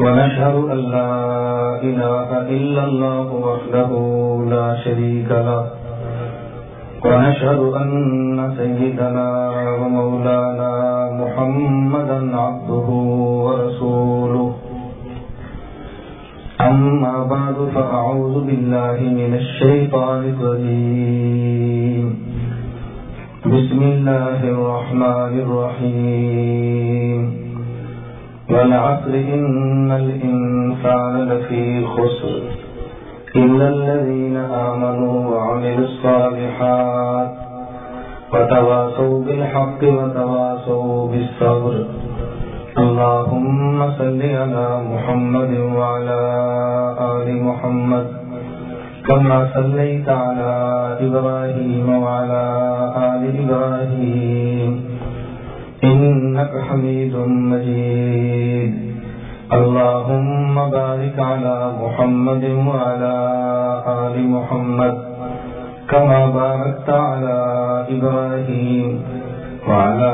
ونشهد أن لا إله إلا الله وحده لا شريك له. ونشهد أن سيدنا ومولانا محمدا عبده ورسوله. أما بعد، فأعوذ بالله من الشيطان الرجيم. بسم الله الرحمن الرحيم. والعصر إن الإنسان لفي خسر. إلا الذين آمنوا وعملوا الصالحات وتواصوا بالحق وتواصوا بالصبر. اللهم صل على محمد وعلى آل محمد كما صليت على إبراهيم وعلى آل إبراهيم. إنك حميد مجيد. اللهم بارك على محمد وعلى آل محمد كما باركت على إبراهيم وعلى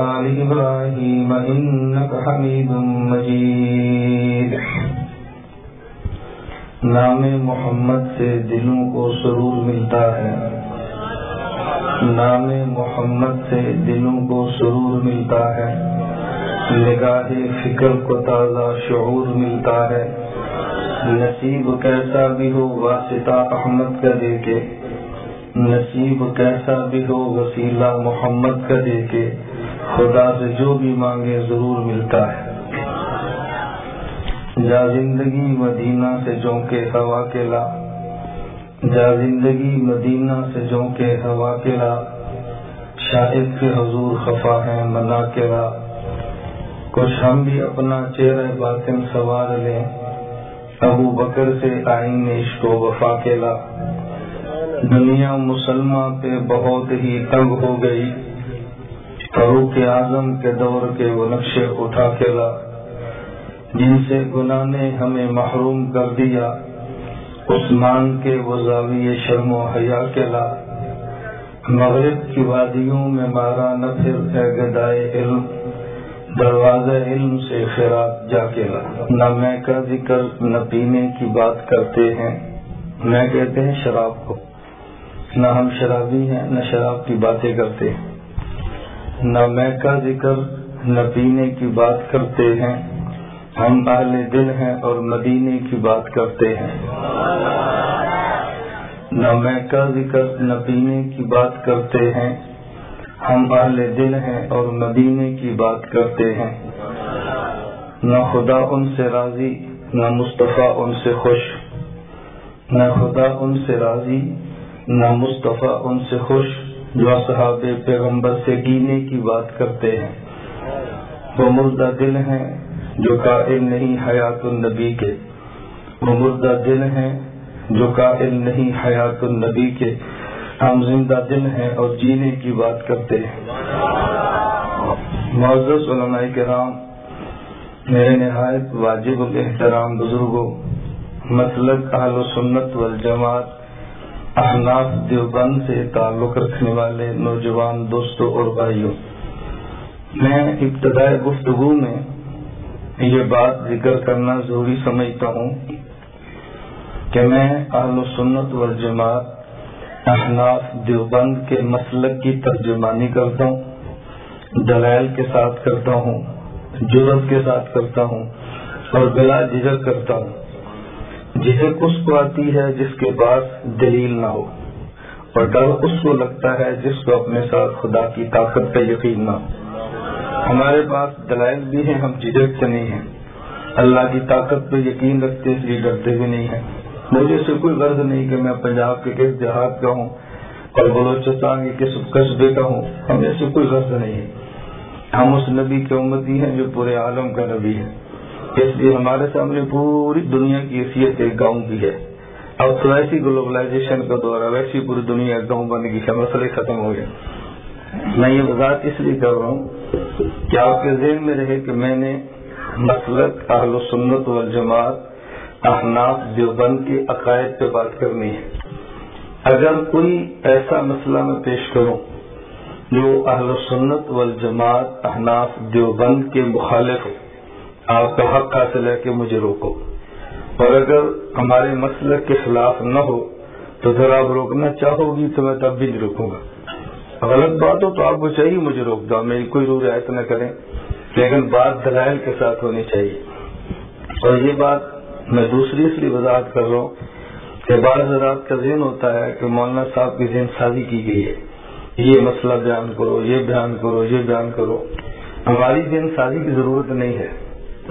آل إبراهيم إنك حميد مجيد. نام محمد سے دلوں کو سرور ملتا ہے۔ نام محمد سے دلوں کو سرور ملتا ہے۔ نگاہ فکر کو تازہ شعور ملتا ہے۔ نصیب کیسا بھی ہو واسطہ احمد کا دے کے۔ نصیب کیسا بھی ہو وسیلہ محمد کا دے کے۔ خدا سے جو بھی مانگے ضرور ملتا ہے۔ جا زندگی مدینہ سے جونکے ہوا کے لا جا زندگی مدینہ سے جونکے ہوا کے لا شاہد کے حضور خفا ہے منا کے لا کچھ ہم بھی اپنا چہرہ باطن سوار لیں۔ ابو بکر سے آئین عشق و وفا کے لا دنیا مسلمہ پہ بہت ہی تنگ ہو گئی۔ فروخ اعظم کے دور کے وہ نقشے اٹھا کے لا جن سے گناہ نے ہمیں محروم کر دیا۔ عثمان کے وہ زاویے شرم و حیا کے لا مغرب کی وادیوں میں مارا نہ پھر اے گدائے علم۔ دروازہ علم سے خیرات جا کے لا نہ میں کا ذکر، نہ پینے کی بات کرتے ہیں۔ میں کہتے ہیں، شراب کو۔ نہ ہم شرابی ہیں، نہ شراب کی باتیں کرتے۔ ہیں نہ میں کا ذکر، نہ پینے کی بات کرتے ہیں۔ ہم اہل دل ہیں اور مدینے کی بات کرتے ہیں۔ نہ میں کا ذکر نہ پینے کی بات کرتے ہیں، ہم اہل دل ہیں اور مدینے کی بات کرتے ہیں۔ نہ خدا ان سے راضی، نہ مصطفیٰ ان سے خوش۔ نہ خدا ان سے راضی، نہ مصطفیٰ ان سے خوش۔ جو صحاب پیغمبر سے گینے کی بات کرتے ہیں۔ وہ مردہ دل ہیں جو قائل نہیں حیات النبی کے۔ وہ مردہ دل ہیں جو قائل نہیں حیات النبی کے۔ ہم زندہ دل ہیں اور جینے کی بات کرتے ہیں۔ معزز علماء کرام، میرے نہایت واجب احترام بزرگوں مسلک اہل و سنت والجماعت، احناف دیوبند سے تعلق رکھنے والے نوجوان دوستوں اور بھائیوں، میں ابتدائی گفتگو میں یہ بات ذکر کرنا ضروری سمجھتا ہوں کہ میں اہل و سنت والجماعت احناف دیوبند کے مسلک کی ترجمانی کرتا ہوں، دلائل کے ساتھ کرتا ہوں، جرت کے ساتھ کرتا ہوں اور بلا جھجک کرتا ہوں۔ جھجک اس کو آتی ہے جس کے پاس دلیل نہ ہو اور ڈر اس کو لگتا ہے جس کو اپنے ساتھ خدا کی طاقت پہ یقین نہ ہو۔ ہمارے پاس دلائل بھی ہیں، ہم جھجک سے نہیں ہیں۔ اللہ کی طاقت پہ یقین رکھتے اس لیے ڈرتے بھی نہیں ہیں۔ مجھے سے کوئی غرض نہیں کہ میں پنجاب کے کس دیہات کا ہوں اور بلوچستان کے کس قصبے کا ہوں، ہمیں سے کوئی غرض نہیں ہے۔ ہم اس نبی کے امتی ہیں جو پورے عالم کا نبی ہے۔ اس لیے ہمارے سامنے پوری دنیا کی حیثیت ایک گاؤں کی ہے۔ اب تو ایسی گلوبلائزیشن کا دور ہے ویسی پوری دنیا گاؤں بن گئی ہے مسئلے ختم ہو گئے۔ میں یہ وضاحت اس لیے کر رہا ہوں کہ آپ کے ذہن میں رہے کہ میں نے مسلک اہل و سنت والجماعت احناف دیوبند کے عقائد پہ بات کرنی ہے۔ اگر کوئی ایسا مسئلہ میں پیش کروں جو اہل سنت والجماعت احناف دیوبند کے مخالف ہو، آپ کا حق حاصل ہے کہ مجھے روکو۔ اور اگر ہمارے مسلک کے خلاف نہ ہو تو پھر آپ روکنا چاہو گی تو میں تب بھی نہیں روکوں گا۔ غلط بات ہو تو آپ کو چاہیے مجھے روک دو میری کوئی رو رعایت نہ کریں۔ لیکن بات دلائل کے ساتھ ہونی چاہیے۔ اور یہ بات میں دوسری اس لیے وضاحت کر رہا ہوں کہ بعض حضرات کا ذہن ہوتا ہے کہ مولانا صاحب کی ذہن سازی کی گئی ہے۔ یہ مسئلہ بیان کرو، یہ بیان کرو، یہ بیان کرو۔ ہماری ذہن سازی کی ضرورت نہیں ہے۔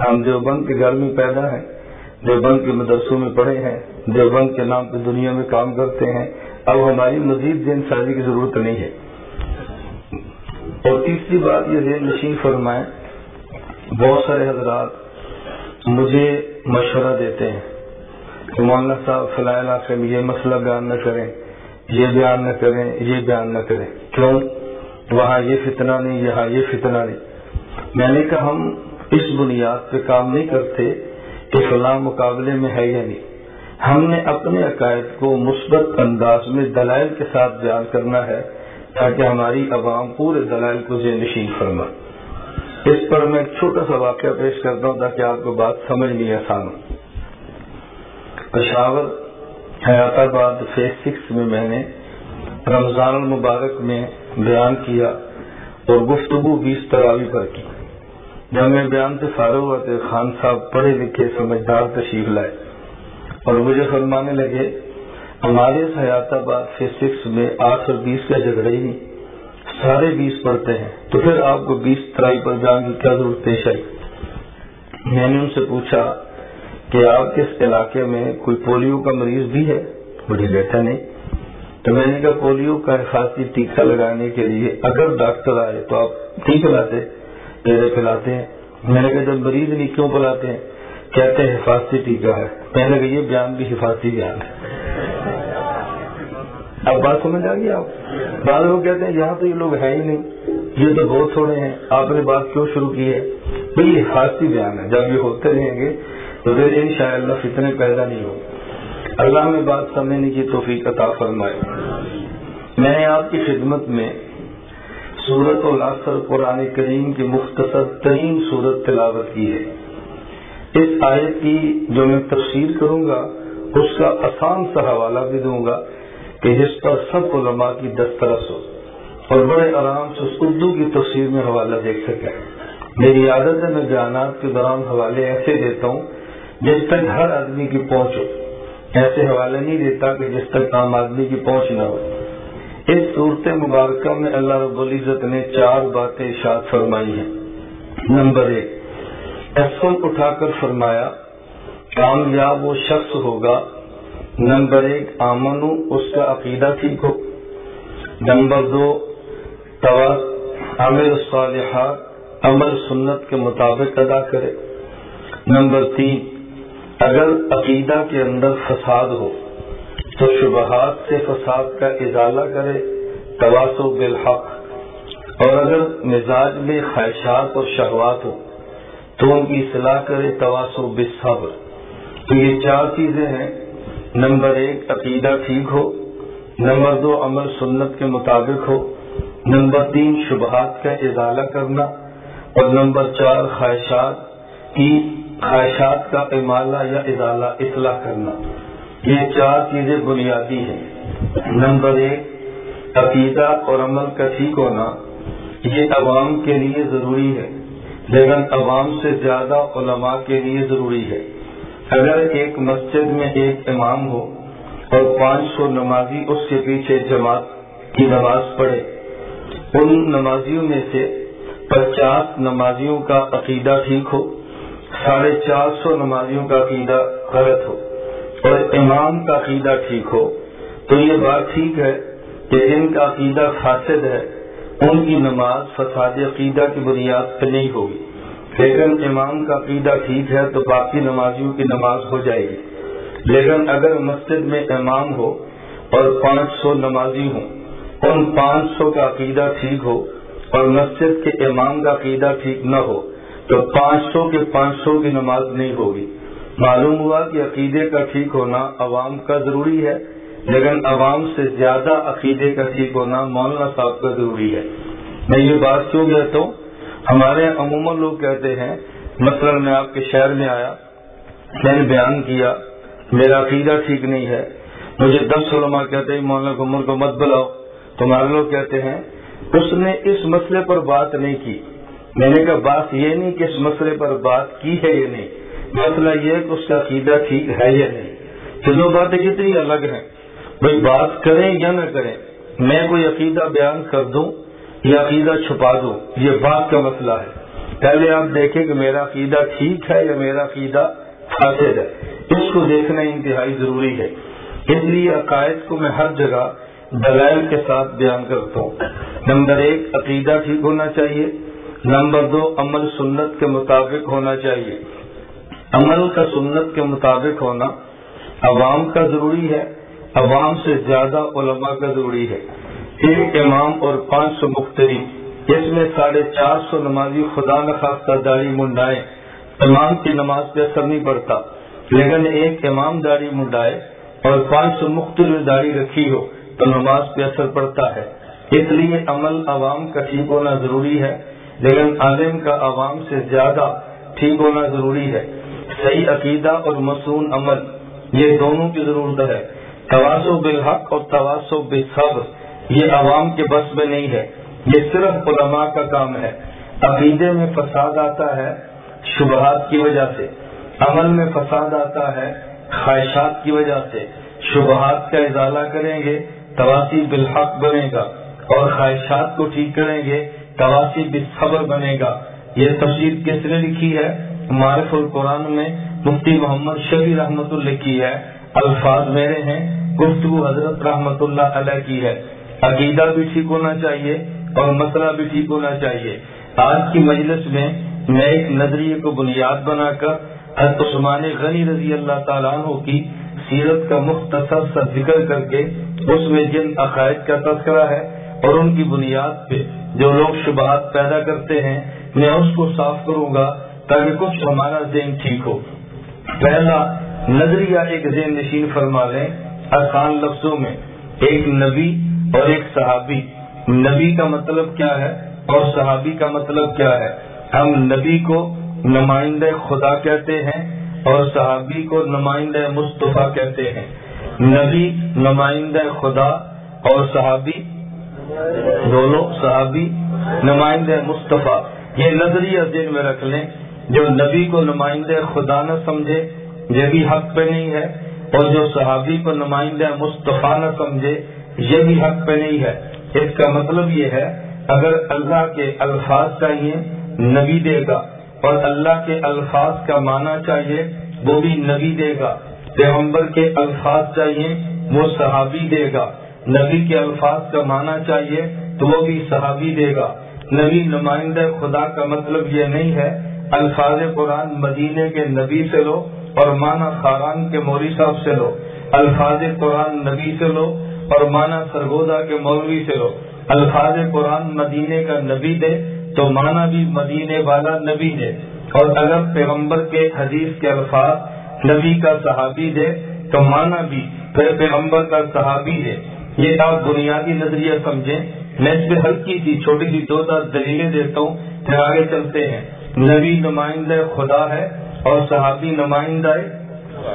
ہم دیوبند کے گھر میں پیدا ہیں، دیوبند کے مدرسوں میں پڑھے ہیں، دیوبند کے نام پہ دنیا میں کام کرتے ہیں۔ اب ہماری مزید ذہن سازی کی ضرورت نہیں ہے۔ اور تیسری بات یہ ذہن نشین فرمائے، بہت سارے حضرات مجھے مشورہ دیتے ہیں کہ مولانا صاحب، فلاح علاقے میں یہ مسئلہ بیان نہ کریں، یہ بیان نہ کریں، یہ بیان نہ کریں۔ کیوں؟ وہاں یہ فتنہ نہیں، یہاں یہ فتنہ نہیں۔ میں نے کہا، ہم اس بنیاد پہ کام نہیں کرتے کہ فلاں مقابلے میں ہے یا نہیں۔ ہم نے اپنے عقائد کو مثبت انداز میں، دلائل کے ساتھ بیان کرنا ہے۔ تاکہ ہماری عوام پورے دلائل کو ذہن نشین فرما۔ اس پر میں ایک چھوٹا سا واقعہ پیش کرتا ہوں تاکہ آپ کو بات سمجھ سمجھنی آسان ہو۔ پشاور حیات آباد فیس سکس میں میں نے رمضان المبارک میں بیان کیا اور گفتگو بیس تراوی پر کی۔ جب میں بیان سے فارغ ہوا تھے خان صاحب پڑھے لکھے سمجھدار تشریف لائے اور مجھے فرمانے لگے ہمارے حیات آباد فیس سکس میں آٹھ اور بیس کا جھگڑا ہی نہیں سارے بیس پڑھتے ہیں۔ تو پھر آپ کو بیس ترائی پر جان کی کیا ضرورت پیش آئی میں نے ان سے پوچھا کہ آپ کے اس علاقے میں کوئی پولیو کا مریض بھی ہے؟ مجھے بیٹھا نہیں۔ تو میں نے کہا پولیو کا حفاظتی ٹیکہ لگانے کے لیے اگر ڈاکٹر آئے تو آپ ٹھیک لاتے پیڑے پلاتے ہیں۔ میں نے کہا جب مریض نہیں کیوں پلاتے ہیں؟ کہتے ہیں حفاظتی ٹیکہ ہے۔ میں نے کہا یہ بیان بھی حفاظتی بیان ہے۔ اب بات سمجھ آ گئی آپ؟ بعض لوگ کہتے ہیں یہاں تو یہ لوگ ہیں ہی نہیں۔ یہ تو بہت تھوڑے ہیں۔ آپ نے بات کیوں شروع کی ہے؟ بھائی یہ حفاظتی بیان ہے۔ جب یہ ہوتے رہیں گے تو پھر ان شاء اللہ فتنے پیدا نہیں ہو اللہ میں بات سمجھنے کی توفیق عطا فرمائے میں نے آپ کی خدمت میں سورت الاثر قرآن کریم کی مختصر ترین صورت تلاوت کی ہے۔ اس آیت کی جو میں تفسیر کروں گا، اس کا آسان سا حوالہ بھی دوں گا۔ کہ جس پر سب علماء کی دسترس ہو۔ اور بڑے آرام سے اردو کی تفسیر میں حوالہ دیکھ سکے۔ میری عادت ہے، میں بیانات کے دوران حوالے ایسے دیتا ہوں جس تک ہر آدمی کی پہنچ ہو۔ ایسے حوالے نہیں دیتا کہ جس تک عام آدمی کی پہنچ نہ ہو۔ اس صورت مبارکہ میں اللہ رب العزت نے چار باتیں اشاد فرمائی ہیں۔ نمبر ایک ایسم اٹھا کر فرمایا، کامیاب وہ شخص ہوگا نمبر ایک آمن اس کا عقیدہ ٹھیک ہو نمبر دو عمل صالحات، عمل سنت کے مطابق ادا کرے۔ نمبر تین، اگر عقیدہ کے اندر فساد ہو، تو شبہات سے فساد کا ازالہ کرے تواسو بالحق۔ اور اگر مزاج میں خواہشات اور شہوات ہو تو ان کی اصلاح کرے تواسو بالصبر۔ تو یہ چار چیزیں ہیں۔ نمبر ایک، عقیدہ ٹھیک ہو. نمبر دو، عمل سنت کے مطابق ہو. نمبر تین، شبہات کا ازالہ کرنا. اور نمبر چار، خواہشات کی، خواہشات کا امالہ یا ازالہ اصلاح کرنا. یہ چار چیزیں بنیادی ہیں. نمبر ایک، عقیدہ اور عمل کا ٹھیک ہونا. یہ عوام کے لیے ضروری ہے. لیکن عوام سے زیادہ علماء کے لیے ضروری ہے. اگر ایک مسجد میں ایک امام ہو اور پانچ سو نمازی اس کے پیچھے جماعت کی نماز پڑھے، ان نمازیوں میں سے پچاس نمازیوں کا عقیدہ ٹھیک ہو، ساڑھے چار سو نمازیوں کا عقیدہ غلط ہو اور امام کا عقیدہ ٹھیک ہو، تو یہ بات ٹھیک ہے کہ جن کا عقیدہ فاسد ہے، ان کی نماز فساد عقیدہ کی بنیاد پہ نہیں ہوگی۔ لیکن امام کا عقیدہ ٹھیک ہے تو باقی نمازیوں کی نماز ہو جائے گی۔ لیکن اگر مسجد میں امام ہو اور پانچ سو نمازی ہوں، ان پانچ سو کا عقیدہ ٹھیک ہو اور مسجد کے امام کا عقیدہ ٹھیک نہ ہو، تو پانچ سو کے پانچ سو کی نماز نہیں ہوگی۔ معلوم ہوا کہ عقیدے کا ٹھیک ہونا عوام کا ضروری ہے، لیکن عوام سے زیادہ عقیدے کا ٹھیک ہونا مولانا صاحب کا ضروری ہے۔ میں یہ بات کیوں کہتا ہوں؟ ہمارے عموماً لوگ کہتے ہیں، مثلا میں آپ کے شہر میں آیا، میں نے بیان کیا، میرا عقیدہ ٹھیک نہیں ہے، مجھے دس علماء کہتے ہیں، مولانا گمر کو مت بلاؤ تمہارے لوگ کہتے ہیں، اس نے اس مسئلے پر بات نہیں کی۔ میں نے کہا، بات یہ نہیں کہ اس مسئلے پر بات کی ہے یا نہیں، مسئلہ یہ ہے کہ اس کا عقیدہ ٹھیک ہے یا نہیں۔ تو باتیں کتنی الگ ہیں۔ بھائی، بات کریں یا نہ کریں، میں کوئی عقیدہ بیان کر دوں؟ یا عقیدہ چھپا دوں یہ بات کا مسئلہ ہے۔ پہلے آپ دیکھیں کہ میرا عقیدہ ٹھیک ہے یا میرا عقیدہ فاسد ہے۔ اس کو دیکھنا انتہائی ضروری ہے۔ اس لیے عقائد کو میں ہر جگہ دلائل کے ساتھ بیان کرتا ہوں۔ نمبر ایک، عقیدہ ٹھیک ہونا چاہیے۔ نمبر دو، عمل سنت کے مطابق ہونا چاہیے۔ عمل کا سنت کے مطابق ہونا عوام کا ضروری ہے۔ عوام سے زیادہ علماء کا ضروری ہے۔ ایک امام اور پانچ سو مختری اس میں ساڑھے چار سو نمازی خدا نخواستہ داری منڈائے، امام کی نماز پہ اثر نہیں پڑتا لیکن ایک امام داری منڈائے اور پانچ سو مختلف داری رکھی ہو تو نماز پہ اثر پڑتا ہے۔ اس لیے عمل عوام کا ٹھیک ہونا ضروری ہے، لیکن عالم کا عوام سے زیادہ ٹھیک ہونا ضروری ہے۔ صحیح عقیدہ اور مصنون عمل، یہ دونوں کی ضرورت ہے۔ توازو بالحق اور تواسو بالصبر۔ یہ عوام کے بس میں نہیں ہے، یہ صرف علماء کا کام ہے۔ عقیدے میں فساد آتا ہے شبہات کی وجہ سے، عمل میں فساد آتا ہے خواہشات کی وجہ سے۔ شبہات کا ازالہ کریں گے، تواسی بالحق بنے گا، اور خواہشات کو ٹھیک کریں گے، تواسی بالصبر بنے گا۔ یہ تفصیل کس نے لکھی ہے؟ معرف القرآن میں مفتی محمد شبی رحمت اللہ کی ہے۔ الفاظ میرے ہیں، گفتگو حضرت رحمت اللہ علیہ کی ہے۔ عقیدہ بھی ٹھیک ہونا چاہیے اور مسئلہ بھی ٹھیک ہونا چاہیے۔ آج کی مجلس میں میں ایک نظریے کو بنیاد بنا کر حضرت عثمان غنی رضی اللہ تعالیٰ عنہ کی سیرت کا مختصر سا ذکر کر کے اس میں جن عقائد کا تذکرہ ہے اور ان کی بنیاد پہ جو لوگ شبہات پیدا کرتے ہیں، میں اس کو صاف کروں گا تاکہ کچھ ہمارا ذہن ٹھیک ہو۔ پہلا نظریہ ایک ذہن نشین فرما لیں، آسان لفظوں میں ایک نبی اور ایک صحابی، نبی کا مطلب کیا ہے؟ اور صحابی کا مطلب کیا ہے؟ ہم نبی کو نمائندہ خدا کہتے ہیں اور صحابی کو نمائندہ مصطفیٰ کہتے ہیں۔ نبی، نمائندہ خدا اور صحابی، دونوں صحابی، نمائندہ مصطفیٰ۔ یہ نظریہ ذہن میں رکھ لیں۔ جو نبی کو نمائندہ خدا نہ سمجھے، یہ بھی حق پہ نہیں ہے۔ اور جو صحابی کو نمائندہ مصطفیٰ نہ سمجھے یہ بھی حق پہ نہیں ہے۔ اس کا مطلب یہ ہے، اگر اللہ کے الفاظ چاہیے، نبی دے گا۔ اور اللہ کے الفاظ کا معنی چاہیے، وہ بھی نبی دے گا۔ پیغمبر کے الفاظ چاہیے، وہ صحابی دے گا۔ نبی کے الفاظ کا معنی چاہیے، تو وہ بھی صحابی دے گا۔ نبی نمائندہ خدا کا مطلب یہ نہیں ہے، الفاظ قرآن مدینے کے نبی سے لو اور مانا خاران کے موری صاحب سے لو۔ الفاظ قرآن نبی سے لو اور مانا سرگودا کے مولوی سے لو الفاظ قرآن مدینے کا نبی دے تو مانا بھی مدینے والا نبی دے اور اگر پیغمبر کے حدیث کے الفاظ نبی کا صحابی دے تو مانا بھی پھر پیغمبر کا صحابی دے یہ آپ بنیادی نظریہ سمجھیں۔ میں اس پہ ہلکی سی چھوٹی سی دو چار دلیلیں دیتا ہوں۔ پھر آگے چلتے ہیں۔ نبی نمائندہ خدا ہے اور صحابی نمائندہ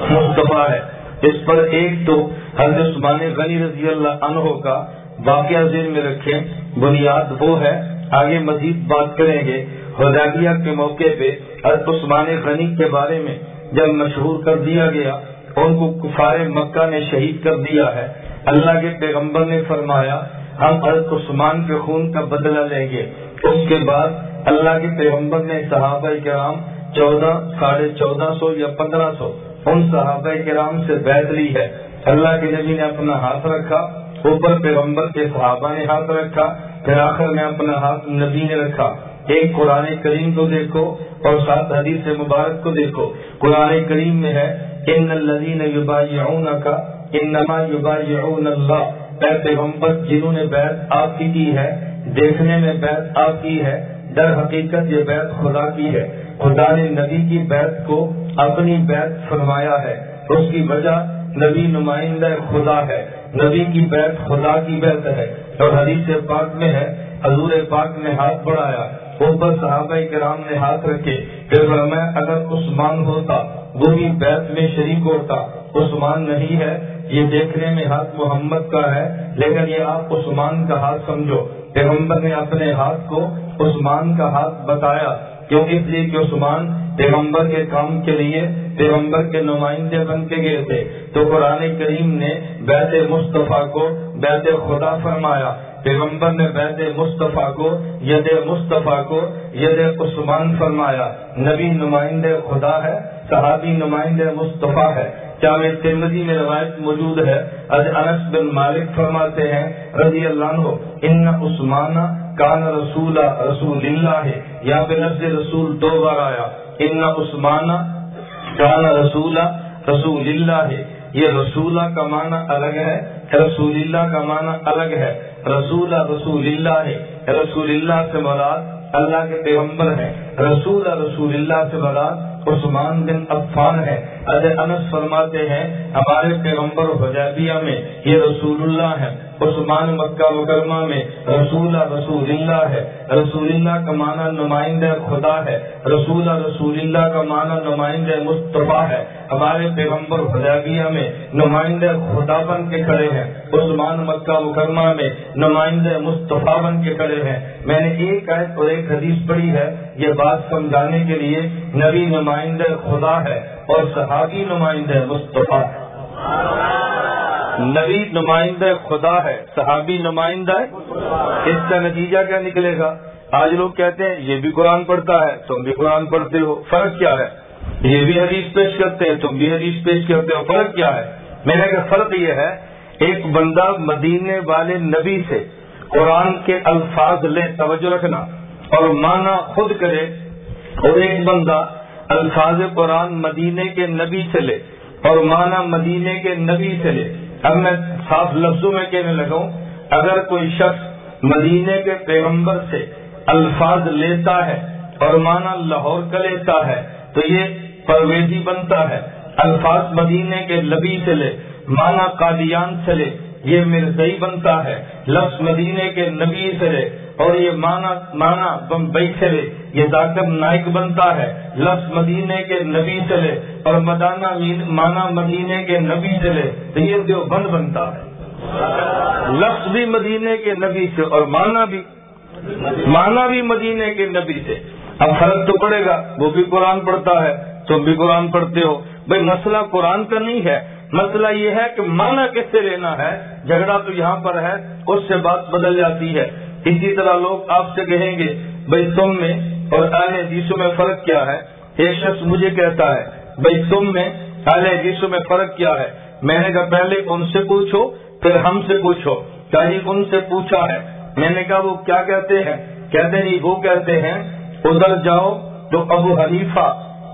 مصطفیٰ ہے۔ اس پر ایک تو حضرت عثمان غنی رضی اللہ عنہ کا واقعہ ذہن میں رکھیں، بنیاد وہ ہے، آگے مزید بات کریں گے حدیبیہ کے موقع پہ حضرت عثمان غنی کے بارے میں جب مشہور کر دیا گیا، ان کو کفار مکہ نے شہید کر دیا ہے۔ اللہ کے پیغمبر نے فرمایا، ہم حضرت عثمان کے خون کا بدلہ لیں گے۔ اس کے بعد اللہ کے پیغمبر نے صحابہ کرام چودہ، ساڑھے چودہ سو یا پندرہ سو، ان صحابہ کرام سے بیت لی ہے۔ اللہ کے نبی نے اپنا ہاتھ رکھا، اوپر پیغمبر کے صحابہ نے ہاتھ رکھا، پھر آخر میں اپنا ہاتھ نبی نے رکھا۔ ایک قرآن کریم کو دیکھو اور سات حدیث مبارک کو دیکھو۔ قرآن کریم میں ہے، ان الذین یبایعون کا انما یبایعون اللہ۔ اے پیغمبر، جنہوں نے بیعت آپ کی کی ہے، دیکھنے میں بیعت آپ کی ہے، در حقیقت یہ بیعت خدا کی ہے۔ خدا نے نبی کی بیعت کو اپنی بیعت فرمایا ہے۔ اس کی وجہ نبی نمائندہ خدا ہے۔ نبی کی بیعت خدا کی بیعت ہے۔ اور حدیث پاک میں ہے۔ حضور پاک نے ہاتھ بڑھایا۔ اوپر صحابہ کرام نے ہاتھ رکھے پھر میں اگر عثمان ہوتا وہ بھی بیت میں شریک ہوتا۔ عثمان نہیں ہے، یہ دیکھنے میں ہاتھ محمد کا ہے، لیکن یہ آپ عثمان کا ہاتھ سمجھو۔ پیغمبر نے اپنے ہاتھ کو عثمان کا ہاتھ بتایا، کیوں؟ اس لیے کہ عثمان پیغمبر کے کام کے لیے، پیغمبر کے نمائندے بن کے گئے تھے۔ تو قرآن کریم نے بیت مصطفیٰ کو بیت خدا فرمایا۔ پیغمبر نے بیت مصطفیٰ کو، ید مصطفیٰ کو، ید عثمان فرمایا۔ نبی نمائندے خدا ہے، صحابی نمائندے مصطفیٰ ہے۔ کیا میں ترمدی میں روایت موجود ہے۔ از انس بن مالک فرماتے ہیں، رضی اللہ عنہ، ان عثمان کان رسول رسول اللہ ہے یہاں پہ لفظ رسول دو بار آیا۔ ان عثمان کان رسول رسول اللہ ہے۔ یہ رسولہ کا معنی الگ ہے رسول اللہ کا معنی الگ ہے۔ رسول رسول اللہ ہے۔ رسول اللہ سے مراد اللہ کے پیغمبر ہیں۔ رسول رسول اللہ سے مراد عثمان بن عفان ہے اجے انس فرماتے ہیں، ہمارے پیغمبر حجابیہ میں یہ رسول اللہ ہے عثمان مکہ مکرمہ میں رسول رسول اللہ ہے۔ رسول اللہ کا معنی نمائندہ خدا ہے۔ رسول رسول اللہ کا معنی نمائندہ مصطفیٰ ہے۔ ہمارے پیغمبر حجابیہ میں نمائندہ خدا بن کے کھڑے ہیں۔ عثمان مکہ مکرمہ میں نمائندہ مصطفیٰ بن کے کھڑے ہیں۔ میں نے ایک آیت اور ایک حدیث پڑھی ہے۔ یہ بات سمجھانے کے لیے نبی نمائندہ خدا ہے اور صحابی نمائندہ مصطفیٰ۔ نبی نمائندہ خدا ہے، صحابی نمائندہ ہے۔ اس کا نتیجہ کیا نکلے گا؟ آج لوگ کہتے ہیں، یہ بھی قرآن پڑھتا ہے، تم بھی قرآن پڑھتے ہو، فرق کیا ہے؟ یہ بھی حدیث پیش کرتے ہیں، تم بھی حدیث پیش کرتے ہو، فرق کیا ہے؟ میں نے کہا فرق یہ ہے، ایک بندہ مدینے والے نبی سے قرآن کے الفاظ لے، توجہ رکھنا، اور مانا خود کرے، اور ایک بندہ الفاظ قرآن مدینے کے نبی سے لے، اور مانا مدینے کے نبی سے لے۔ اب میں صاف لفظوں میں کہنے لگا ہوں، اگر کوئی شخص مدینے کے پیغمبر سے الفاظ لیتا ہے اور مانا لاہور کا لیتا ہے، تو یہ پرویزی بنتا ہے۔ الفاظ مدینے کے لبی سے لے مانا قادیان سے لے یہ مرزئی بنتا ہے۔ لفظ مدینے کے نبی سے لے اور یہ مانا مانا بمبئی سے لے، یہ ذاکر نائک بنتا ہے۔ لفظ مدینے کے نبی سے لے اور مدانہ مانا مدینے کے نبی سے لے، تو یہ جو بند بنتا ہے۔ لفظ بھی مدینے کے نبی سے اور مانا بھی مانا بھی مدینے کے نبی سے۔ اب فرق تو پڑے گا، وہ بھی قرآن پڑھتا ہے، تم بھی قرآن پڑھتے ہو۔ بھائی مسئلہ قرآن کا نہیں ہے، مسئلہ یہ ہے کہ مانا کس سے لینا ہے؟ جھگڑا تو یہاں پر ہے، اس سے بات بدل جاتی ہے۔ اسی طرح لوگ آپ سے کہیں گے، بھائی تم میں اور اہل حدیثوں میں فرق کیا ہے؟ ایک شخص مجھے کہتا ہے، بھائی تم میں اہل حدیثوں میں فرق کیا ہے؟ میں نے کہا، پہلے ان سے پوچھو، پھر ہم سے پوچھو. چاہیے ان سے پوچھا ہے؟ میں نے کہا، وہ کیا کہتے ہیں؟ کہتے نہیں وہ کہتے ہیں، ادھر جاؤ تو ابو حریفہ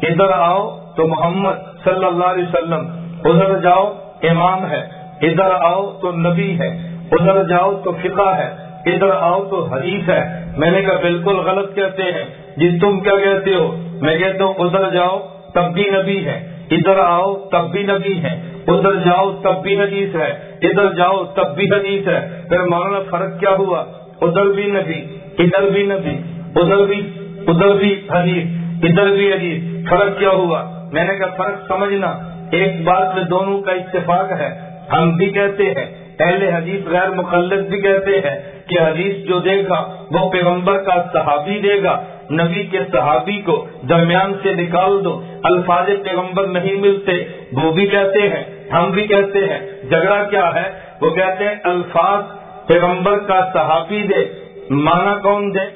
ادھر آؤ تو محمد صلی اللہ علیہ وسلم، ادھر جاؤ امام ہے، ادھر آؤ تو نبی ہے، ادھر جاؤ تو فقہ ہے ادھر آؤ تو حدیث ہے۔ میں نے کہا، بالکل غلط کہتے ہیں۔ جی تم کیا کہتے ہو؟ میں کہتا ہوں، ادھر جاؤ، تب بھی نبی ہے۔ ادھر آؤ، تب بھی نبی ہے۔ ادھر جاؤ، تب بھی حدیث ہے۔ ادھر جاؤ، تب بھی حدیث ہے۔ پھر مولانا، فرق کیا ہوا؟ ادھر بھی نبی، ادھر بھی نبی، ادھر بھی ادھر بھی حدیث، ادھر بھی حدیث۔ فرق کیا ہوا؟ میں نے کہا، فرق سمجھنا۔ ایک بات میں دونوں کا اتفاق ہے۔ ہم بھی کہتے ہیں اہل حدیث غیر مقلد بھی کہتے ہیں کہ حدیث جو دے گا، وہ پیغمبر کا صحابی دے گا، نبی کے صحابی کو درمیان سے نکال دو، الفاظ پیغمبر نہیں ملتے، وہ بھی کہتے ہیں، ہم بھی کہتے ہیں، جھگڑا کیا ہے؟ وہ کہتے ہیں الفاظ پیغمبر کا صحابی دے مانا کون دے؟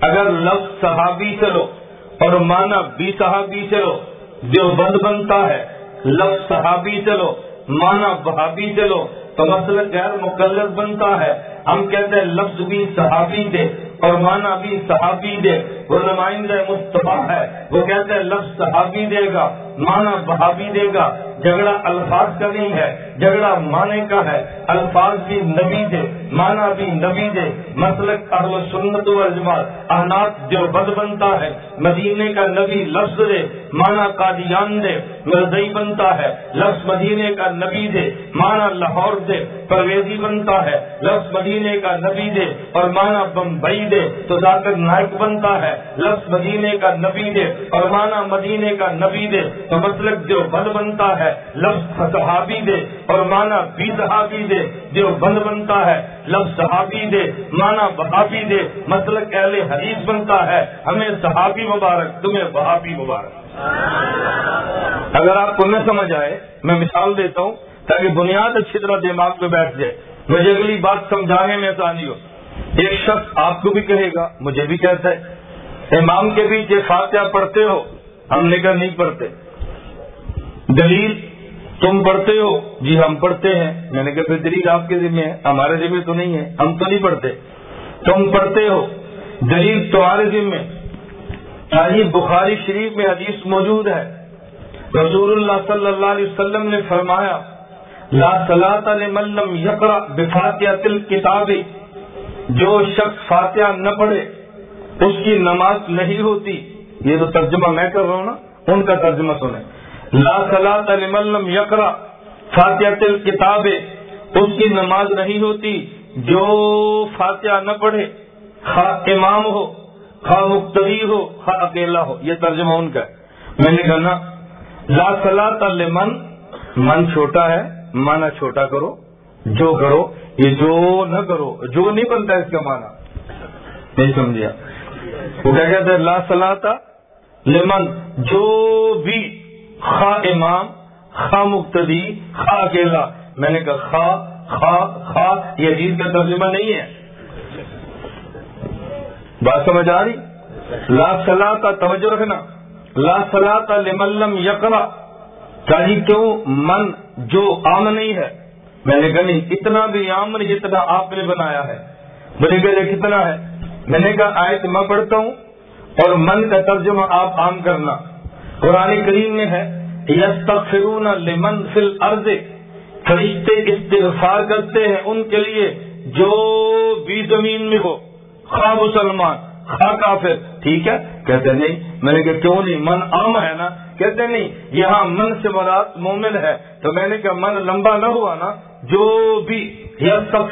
اگر لفظ صحابی چلو اور مانا بھی صحابی چلو جو بند بنتا ہے، لفظ صحابی چلو مانا بہابی چلو مسئلہ غیر مقلد بنتا ہے۔ ہم کہتے ہیں، لفظ بھی صحابی دے اور مانا بھی صحابی دے۔ وہ نمائندہ مصطفیٰ ہے۔ وہ کہتے ہیں لفظ صحابی دے گا مانا بہابی دے گا۔ جھگڑا الفاظ کا نہیں ہے، جھگڑا مانے کا ہے۔ الفاظ بھی نبی دے مانا بھی نبی دے۔ مسلک اہل سنت و اجماعت احناط جو بد بنتا ہے۔ مدینے کا نبی لفظ دے مانا قادیان دے۔ مرزئی بنتا ہے، لفظ مدینے کا نبی دے۔ مانا لاہور دے، پرویزی بنتا ہے۔ لفظ مدینے کا نبی دے اور مانا بمبئی دے۔ تو ذاکر نائک بنتا ہے۔ لفظ مدینے کا نبی دے اور مانا مدینے کا نبی دے، تو مسلک جو بند بنتا ہے، لفظ صحابی دے اور مانا بھی صحابی دے، جو بند بنتا ہے، لفظ صحابی دے مانا بہابی دے مسلک اہل حدیث بنتا ہے، ہمیں صحابی مبارک، تمہیں بہابی مبارک۔ اگر آپ کو نہ سمجھ آئے، میں مثال دیتا ہوں، تاکہ بنیاد اچھی طرح دماغ میں بیٹھ جائے۔ مجھے اگلی بات سمجھانے میں آسانی ہو۔ ایک شخص آپ کو بھی کہے گا، مجھے بھی کہتا ہے۔ امام کے بیچ یہ فاتحہ پڑھتے ہو، ہم نے کہا نہیں پڑھتے۔ دلیل، تم پڑھتے ہو جی ہم پڑھتے ہیں۔ میں نے کہا، پھر دلیل آپ کے ذمہ ہے، ہمارے ذمہ تو نہیں ہے، ہم تو نہیں پڑھتے۔ تم پڑھتے ہو۔ دلیل تمہارے ذمہ جی بخاری شریف میں حدیث موجود ہے۔ رسول اللہ صلی اللہ علیہ وسلم نے فرمایا، لا صلاح لمن یقرا بفاتحہ تل کتابی جو شخص فاتحہ نہ پڑھے اس کی نماز نہیں ہوتی، یہ تو ترجمہ میں کر رہا ہوں نا، ان کا ترجمہ سنیں۔ لا صلاح لمن یقرا فاتحہ تل کتاب اس کی نماز نہیں ہوتی جو فاتحہ نہ پڑھے، خواہ امام ہو، خواہ مختری ہو، خواہ اکیلا ہو، یہ ترجمہ ان کا میں نے کہا نا، لا صلاح لمن، من چھوٹا ہے مانا چھوٹا کرو، جو کرو، یہ جو نہ کرو، جو نہیں بنتا اس کا مانا نہیں سمجھا۔ وہ کیا کہتے ہیں؟ لا صلاح لمن، جو بھی خا امام خا مقتدی خا اکیلا، میں نے کہا خا خا خا یہ عزیز کا ترجمہ نہیں ہے۔ بات سمجھ آ رہی؟ لا صلاح کا توجہ رکھنا۔ لا صلاح لملم یقرا جی کیوں؟ من جو عام نہیں ہے۔ میں نے کہا نہیں، اتنا بھی عام نہیں جتنا آپ نے بنایا ہے۔ مجھے کہ کتنا ہے۔ میں نے کہا، آیت میں پڑھتا ہوں اور من کا ترجمہ آپ عام کرنا۔ قرآن کریم میں ہے یس فرون لمن فل ارض فرشتے استغفار کرتے ہیں ان کے لیے جو بھی زمین میں ہو۔ خواہ مسلمان، خواہ کافر۔ ٹھیک ہے؟ کہتے نہیں۔ میں نے کہا، کیوں نہیں؟ من عام ہے نا؟ کہتے نہیں۔ یہاں من سے مراد مومن ہے۔ تو میں نے کہا، من لمبا نہ ہوا نا۔ جو بھی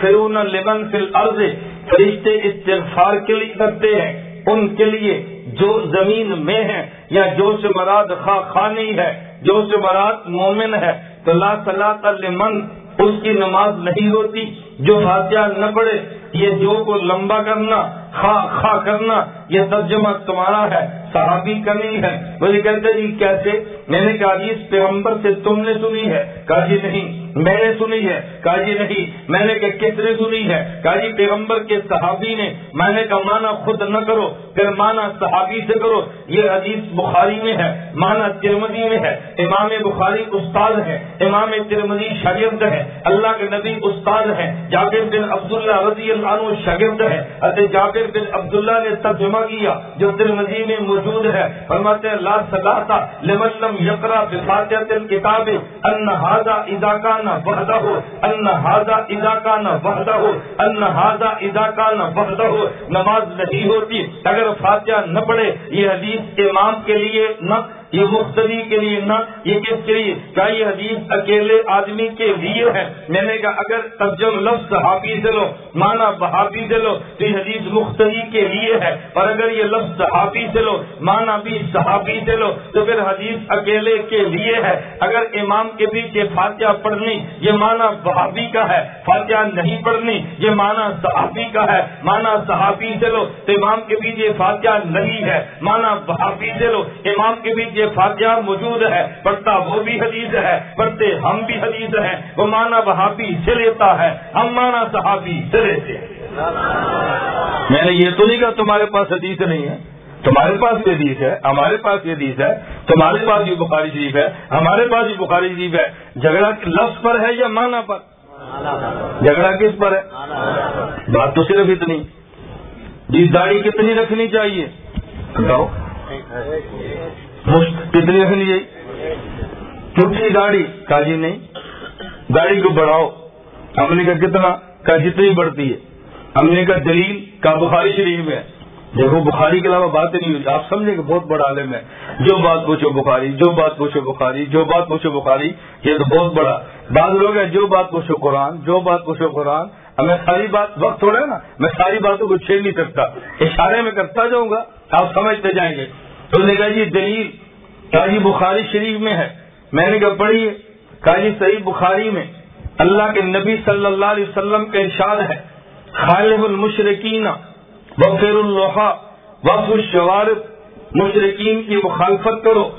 فرون لمن فل عرض فرشتے استغفار کے لیے کرتے ہیں۔ ان کے لیے جو زمین میں ہے یا جو سے مراد خواہ خانی ہے، جو سے مراد مومن ہے، تو لا صلاح لمن اس کی نماز نہیں ہوتی۔ جو فاتحہ نہ پڑے یہ جو کو لمبا کرنا خا خا کرنا، یہ ترجمہ تمہارا ہے، صحابی کا نہیں ہے۔ مجھے کہتے جی کیسے میں نے کہا اس پیغمبر سے تم نے سنی ہے۔ کہا جی نہیں۔ میں نے سنی ہے۔ کہا جی نہیں، میں نے کہا کس نے سنی ہے؟ کہا جی پیغمبر کے صحابی نے۔ میں نے کہا مانا خود نہ کرو، پھر مانا صحابی سے کرو۔ یہ حدیث بخاری میں ہے مانا ترمدی میں ہے۔ امام بخاری استاد ہے، امام ترمدی شاگرد ہے۔ اللہ کے نبی استاد ہے۔ جابر بن عبداللہ رضی اللہ عنہ شاگرد ہے۔ جابر بن عبداللہ نے ترجمہ کیا، جو ترمدی میں موجود ہے۔ فرماتے ہیں، لا صلاح لمن لم یقرا بفاتحۃ الکتاب ان هذا اذا كان نہ بخدہ انحدہ ادا کا نہ اذا ہو وحده ادا کا اذا كان ہو نماز نہیں ہوتی، اگر فاتحہ نہ پڑھے، یہ حدیث امام کے لیے نہ یہ مختلف کے لیے نہ، یہ کس کے لیے؟ کیا یہ حدیث اکیلے آدمی کے لیے ہے۔ میں نے کہا اگر ترجم لفظ صحابی سے لو مانا بہابی سے لو، تو یہ حدیث مختلف کے لیے ہے۔ اور اگر یہ لفظ صحابی سے لو مانا بھی صحابی سے لو، تو پھر حدیث اکیلے کے لیے ہے۔ اگر امام کے پیچھے فاتحہ پڑھنی، یہ مانا بہابی کا ہے۔ فاتحہ نہیں پڑھنی، یہ مانا صحابی کا ہے۔ مانا صحابی سے لو، تو امام کے پیچھے فاتحہ نہیں ہے۔ مانا بہابی سے لو، امام کے پیچھے یہ فاتحہ موجود ہے، پڑھتا وہ بھی حدیث ہے، پڑھتے ہم بھی حدیث ہیں، وہ مانا بہابی سے لیتا ہے، ہم مانا صحابی سے لیتے ہیں۔ میں نے یہ تو نہیں کہا تمہارے پاس حدیث نہیں ہے۔ تمہارے پاس یہ حدیث ہے، ہمارے پاس یہ حدیث ہے، تمہارے پاس یہ بخاری شریف ہے، ہمارے پاس یہ بخاری شریف ہے۔ جھگڑا لفظ پر ہے یا مانا پر؟ جھگڑا کس پر ہے؟ بات تو صرف اتنی۔ جی داڑھی کتنی رکھنی چاہیے؟ بتاؤ کتنی رکھنی چاہیے کتنی داڑھی کہا جی نہیں۔ داڑھی کو بڑھاؤ۔ ہم نے کہا کتنا؟ کہا جتنی بڑھتی ہے۔ ہم نے کہا دلیل کا بخاری شریف میں دیکھو، بخاری کے علاوہ بات نہیں ہوئی۔ آپ سمجھیں کہ بہت بڑا عالم ہے۔ جو بات پوچھو بخاری، جو بات پوچھو بخاری، جو بات پوچھو بخاری، یہ تو بہت بڑا۔ بعض لوگ ہیں، جو بات پوچھو قرآن، جو بات پوچھو قرآن میں ساری بات، وقت تھوڑا ہے نا، میں ساری باتوں کو چھیڑ نہیں سکتا، اشارے میں کرتا جاؤں گا، آپ سمجھتے جائیں گے۔ تو نے کہا جی دلیل کہا جی بخاری شریف میں ہے۔ میں نے کہا پڑھی کہا جی صحیح بخاری میں اللہ کے نبی صلی اللہ علیہ وسلم کا ارشاد ہے۔ خالب المشرقین وفیر الحا وف الشوارف مشرقین کی مخالفت کرو،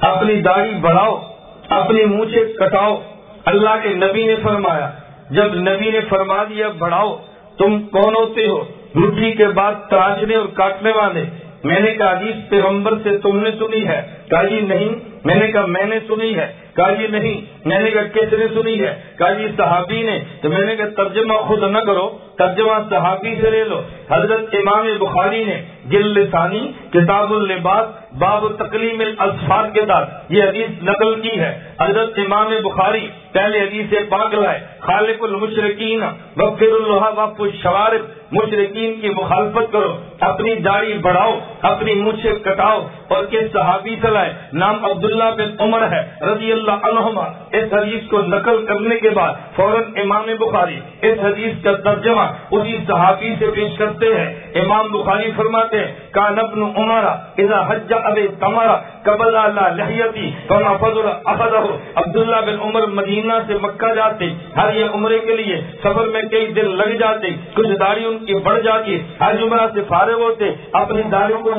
اپنی داڑھی بڑھاؤ اپنی مونچھے کٹاؤ۔ اللہ کے نبی نے فرمایا، جب نبی نے فرما دیا بڑھاؤ، تم کون ہوتے ہو؟ مٹھی کے بعد تراشنے اور کاٹنے والے۔ میں نے کہا، حدیث پیغمبر سے تم نے سنی ہے۔ کہا جی نہیں، میں نے کہا، میں نے سنی ہے۔ کہا جی نہیں، میں نے کہا کس نے سنی ہے؟ کہا جی صحابی نے۔ تو میں نے کہا ترجمہ خود نہ کرو، ترجمہ صحابی سے لے لو۔ حضرت امام بخاری نے گل لسانی، کتاب اللباس، باب تکلیم الفاظ کے ساتھ یہ حدیث نقل کی ہے۔ حضرت امام بخاری پہلے حدیث پاک لائے خالق المشرقین وفر اللہ وف الشوارف مشرقین کی مخالفت کرو، اپنی داڑھی بڑھاؤ، اپنی مچھے کٹاؤ۔ اور کس صحابی چلائے نام عبداللہ بن عمر ہے، رضی اللہ عنہما، اس حدیث کو نقل کرنے کے بعد فوراً امام بخاری اس حدیث کا ترجمہ اسی صحابی سے پیش کرتے ہیں۔ امام بخاری فرماتے ہیں کا نبن عمارا اذا حج اب تمارا قبل اللہ لہیتی فما فضل افض عبداللہ بن عمر مدینہ سے مکہ جاتے، ہر یہ عمرے کے لیے سفر میں کئی دن لگ جاتے، کچھ داڑھی ان کی بڑھ جاتی، ہر عمرہ سے فارغ ہوتے، اپنی داڑھیوں کو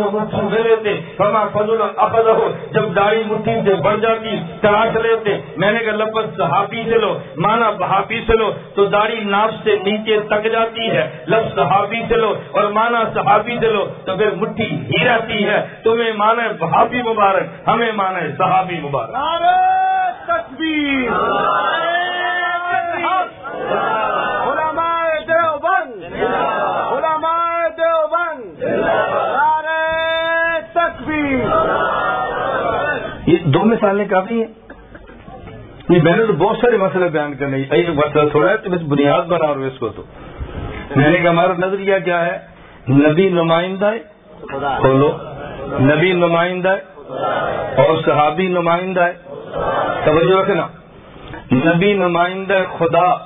لیتے فما فضل افض جب داڑھی مٹھی سے بڑھ جاتی، تراش لیتے میں نے کہا لفظ صحابی سے لو مانا بہافی سے لو، تو داڑھی ناف سے نیچے تک جاتی ہے، لفظ صحابی سے لو اور مانا صحابی سے لو، تو پھر مٹھی ہی رہتی ہے، تمہیں مانا بہافی مبارک ہمیں مانا صحابی مبارک۔ تکبیر۔ یہ دو مثالیں کافی ہیں۔ یہ میں نے تو بہت سارے مسئلے بیان کرنے ایک مسئلہ تھوڑا ہے تو بس بنیاد بنا رہا ہوں اس کو تو۔ میں نے کہا ہمارا نظریہ کیا ہے؟ نبی نمائندہ بولو نبی نمائندہ اور صحابی نمائندہ توجہ رکھنا۔ نبی نمائندہ خدا،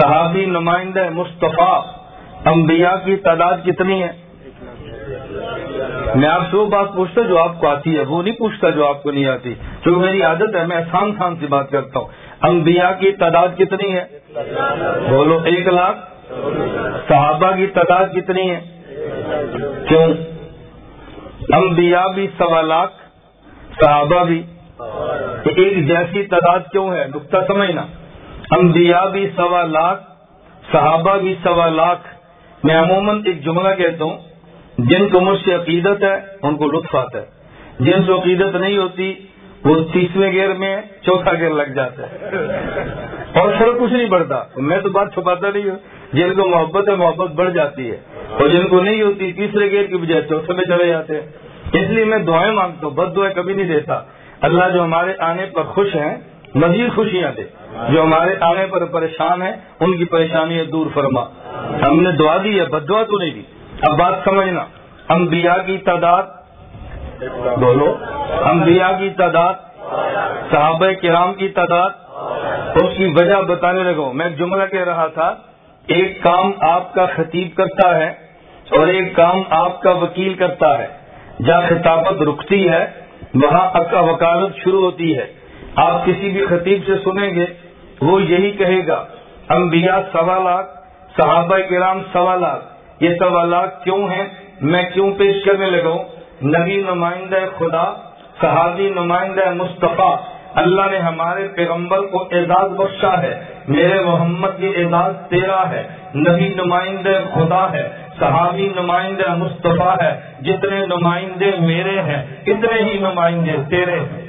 صحابی نمائندہ مصطفیٰ، انبیاء کی تعداد کتنی ہے؟ میں آپ سے وہ بات پوچھتا جو آپ کو آتی ہے، وہ نہیں پوچھتا جو آپ کو نہیں آتی۔ کیونکہ میری عادت ہے، میں آسان خان سے بات کرتا ہوں۔ انبیاء کی تعداد کتنی ہے؟ بولو، ایک لاکھ۔ صحابہ کی تعداد کتنی ہے؟ کیوں؟ انبیاء بھی سوا لاکھ صحابہ بھی۔ ایک جیسی تعداد کیوں ہے؟ نقطہ سمجھنا۔ انبیاء بھی سوا لاکھ صحابہ بھی سوا لاکھ میں عموماً ایک جملہ کہتا ہوں۔ جن کو مجھ سے عقیدت ہے، ان کو لطف آتا ہے۔ جن کو عقیدت نہیں ہوتی، وہ تیسویں گیئر میں چوتھا گیئر لگ جاتا ہے۔ اور فرق کچھ نہیں بڑھتا میں تو بات چھپاتا نہیں ہوں۔ جن کو محبت ہے، محبت بڑھ جاتی ہے۔ اور جن کو نہیں ہوتی تیسرے گیئر کی بجائے چوتھے میں چلے جاتے ہیں۔ اس لیے میں دعائیں مانگتا ہوں، بد دعائیں کبھی نہیں دیتا۔ اللہ جو ہمارے آنے پر خوش ہیں، مزید خوشیاں دے۔ جو ہمارے آنے پر پریشان ہیں، ان کی پریشانیاں دور فرما۔ ہم نے دعا دی ہے، بد دعا تو نہیں دی۔ اب بات سمجھنا۔ انبیاء کی تعداد، بولو۔ انبیاء کی تعداد، صحابہ کرام کی تعداد، اس کی وجہ بتانے لگو میں جملہ کہہ رہا تھا، ایک کام آپ کا خطیب کرتا ہے اور ایک کام آپ کا وکیل کرتا ہے۔ جہاں خطابت رکتی ہے، وہاں کا وکالت شروع ہوتی ہے۔ آپ کسی بھی خطیب سے سنیں گے، وہ یہی کہے گا، انبیاء سوا لاکھ، صحابہ کرام سوا لاکھ۔ یہ سوالات کیوں ہیں؟ میں کیوں پیش کرنے لگا نبی نمائندہ خدا، صحابی نمائندہ مصطفیٰ، اللہ نے ہمارے پیغمبر کو اعزاز بخشا ہے۔ میرے محمد یہ اعزاز تیرا ہے۔ نبی نمائندہ خدا ہے۔ صحابی نمائندہ مصطفیٰ ہے، جتنے نمائندے میرے ہیں، اتنے ہی نمائندے تیرے ہیں۔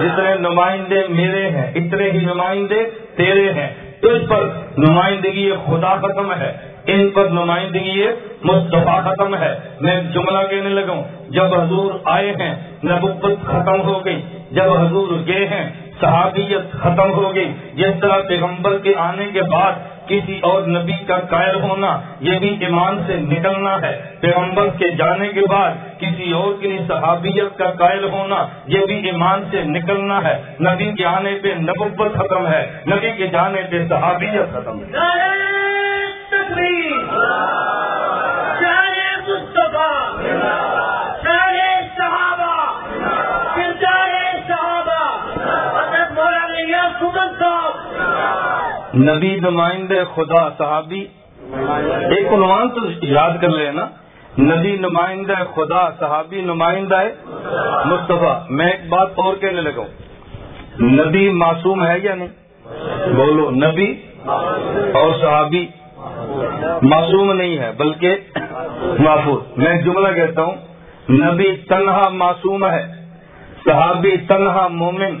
جتنے نمائندے میرے ہیں، اتنے ہی نمائندے تیرے ہیں۔ تو اس پر نمائندگی خدا ختم ہے، ان پر نمائندگی مصطفیٰ ختم ہے۔ میں جملہ کہنے لگا جب حضور آئے ہیں، نبوت ختم ہو گئی۔ جب حضور گئے ہیں، صحابیت ختم ہو گئی۔ جس طرح پیغمبر کے آنے کے بعد کسی اور نبی کا قائر ہونا یہ بھی ایمان سے نکلنا ہے پیغمبر کے جانے کے بعد کسی اور کی صحابیت کا قائل ہونا یہ بھی ایمان سے نکلنا ہے نبی کے آنے پہ نبوت ختم ہے نبی کے جانے پہ صحابیت ختم ہے نبی نمائند خدا صحابی۔ ایک عنوان تو یاد کر لینا۔ نبی نمائندہ خدا صحابی نمائندہ مصطفیٰ۔ میں ایک بات اور کہنے لگا نبی معصوم ہے یا نہیں؟ بولو، نبی اور صحابی۔ معصوم نہیں ہے، بلکہ محفوظ۔ میں جملہ کہتا ہوں۔ نبی تنہا معصوم ہے، صحابی تنہا مومن،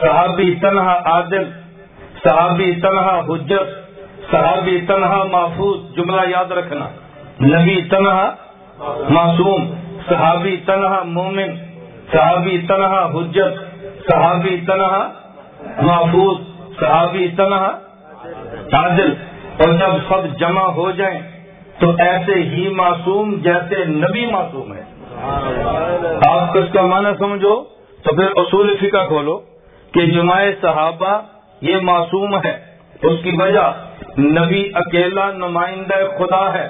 صحابی تنہا عادل۔ صحابی تنہا حجت، صحابی تنہا محفوظ، جملہ یاد رکھنا۔ نبی تنہا معصوم، صحابی تنہا مومن، صحابی تنہا حجت، صحابی تنہا محفوظ، صحابی تنہا عادل۔ اور جب سب جمع ہو جائیں تو ایسے ہی معصوم جیسے نبی معصوم ہے آپ اس کا معنی سمجھو تو پھر اصول فقہ کھولو کہ جمع صحابہ یہ معصوم ہے۔ اس کی وجہ نبی اکیلا نمائندہ خدا ہے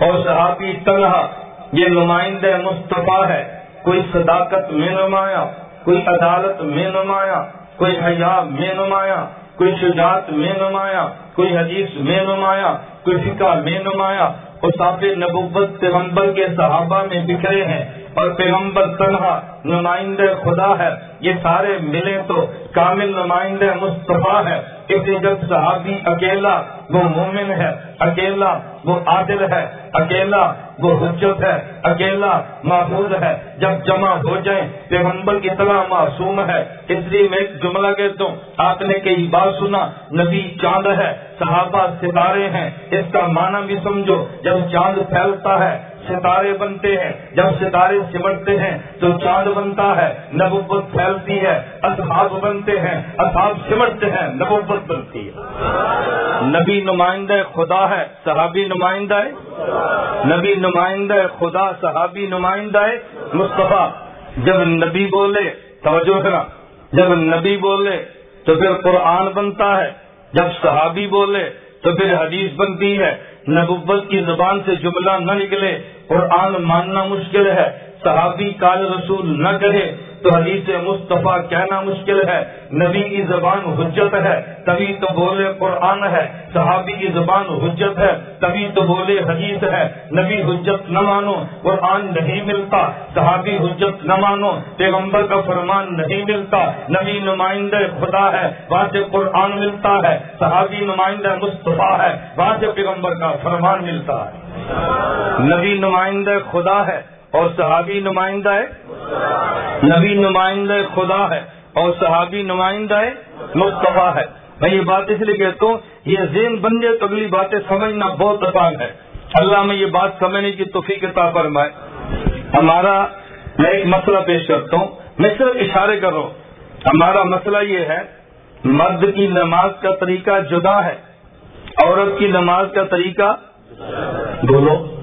اور صحابی طلحہ، یہ نمائندہ مصطفیٰ ہے۔ کوئی صداقت میں نمایاں، کوئی عدالت میں نمایاں، کوئی حیا میں نمایاں، کوئی شجاعت میں نمایاں، کوئی حدیث میں نمایاں، کوئی فقہ میں نمایاں۔ اور صاف نبوت پیغمبر کے صحابہ میں بکھرے ہیں اور پیغمبر تنہا نمائندہ خدا ہے۔ یہ سارے ملے تو کامل نمائندہ مصطفیٰ ہے۔ اسی جب صحابی اکیلا وہ مومن ہے، اکیلا وہ عادل ہے، اکیلا وہ حجت ہے، اکیلا محفوظ ہے۔ جب جمع ہو جائیں، پیغمبر کی طرح معصوم ہے۔ اس لیے میں ایک جملہ کہتا ہوں آپ نے کئی بار سنا، نبی چاند ہے، صحابہ ستارے ہیں۔ اس کا معنی بھی سمجھو، جب چاند پھیلتا ہے ستارے بنتے ہیں۔ جب ستارے سمٹتے ہیں تو چاند بنتا ہے، نبوت پھیلتی ہے اصحاب بنتے ہیں اصحاب سمٹتے ہیں، نبوت بنتی ہے۔ نبی نمائندہ خدا ہے، صحابی نمائندہ ہے۔ نبی نمائندہ خدا، صحابی نمائندہ ہے۔ مصطفیٰ، جب نبی بولے، توجہ کرنا۔ جب نبی بولے تو پھر قرآن بنتا ہے۔ جب صحابی بولے تو پھر حدیث بنتی ہے۔ نبوت کی زبان سے جملہ نہ نکلے، قرآن ماننا مشکل ہے، صحابی کال رسول نہ کہے تو حدیث مصطفیٰ کہنا مشکل ہے۔ نبی کی زبان حجت ہے، تبھی تو بولے قرآن ہے۔ صحابی کی زبان حجت ہے، تبھی تو بولے حدیث ہے۔ نبی حجت نہ مانو، قرآن نہیں ملتا۔ صحابی حجت نہ مانو، پیغمبر کا فرمان نہیں ملتا۔ نبی نمائندہ خدا ہے وہاں سے قرآن ملتا ہے۔ صحابی نمائندہ مصطفیٰ ہے وہاں سے پیغمبر کا فرمان ملتا ہے۔ نبی نمائندہ خدا ہے اور صحابی نمائندہ ہے؟ نبی نمائندہ خدا ہے اور صحابی نمائندہ ہے مصطفیٰ ہے۔ میں یہ بات اس لیے کہتا ہوں، یہ ذہن بندے تو اگلی باتیں سمجھنا بہت آسان ہے۔ اللہ میں یہ بات سمجھنے کی توفیق فرمائے۔ ہمارا میں ایک مسئلہ پیش کرتا ہوں۔ میں صرف اشارے کر رہا ہوں۔ ہمارا مسئلہ یہ ہے، مرد کی نماز کا طریقہ جدا ہے، عورت کی نماز کا طریقہ بولو۔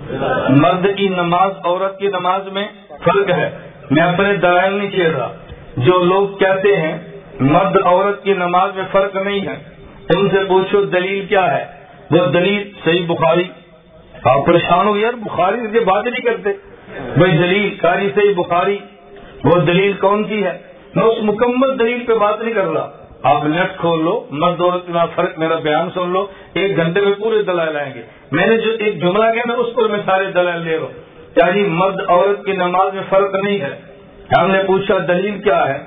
مرد کی نماز عورت کی نماز میں فرق ہے۔ میں اپنے دلائل نہیں کہہ رہا جو لوگ کہتے ہیں مرد عورت کی نماز میں فرق نہیں ہے، ان سے پوچھو دلیل کیا ہے۔ وہ دلیل صحیح بخاری۔ آپ پریشان ہو، یار بخاری سے بات نہیں کرتے۔ بھائی دلیل کاری صحیح بخاری، وہ دلیل کون سی ہے؟ میں اس مکمل دلیل پہ بات نہیں کر رہا۔ آپ نیٹ کھول لو مرد عورت کا فرق میرا بیان سن لو، ایک گھنٹے میں پورے دلائل آئیں گے۔ میں نے جو ایک جملہ کیا میں اس پر میں سارے دلائل لے رہا ہوں۔ چاہیے مرد عورت کی نماز میں فرق نہیں ہے۔ ہم نے پوچھا، دلیل کیا ہے؟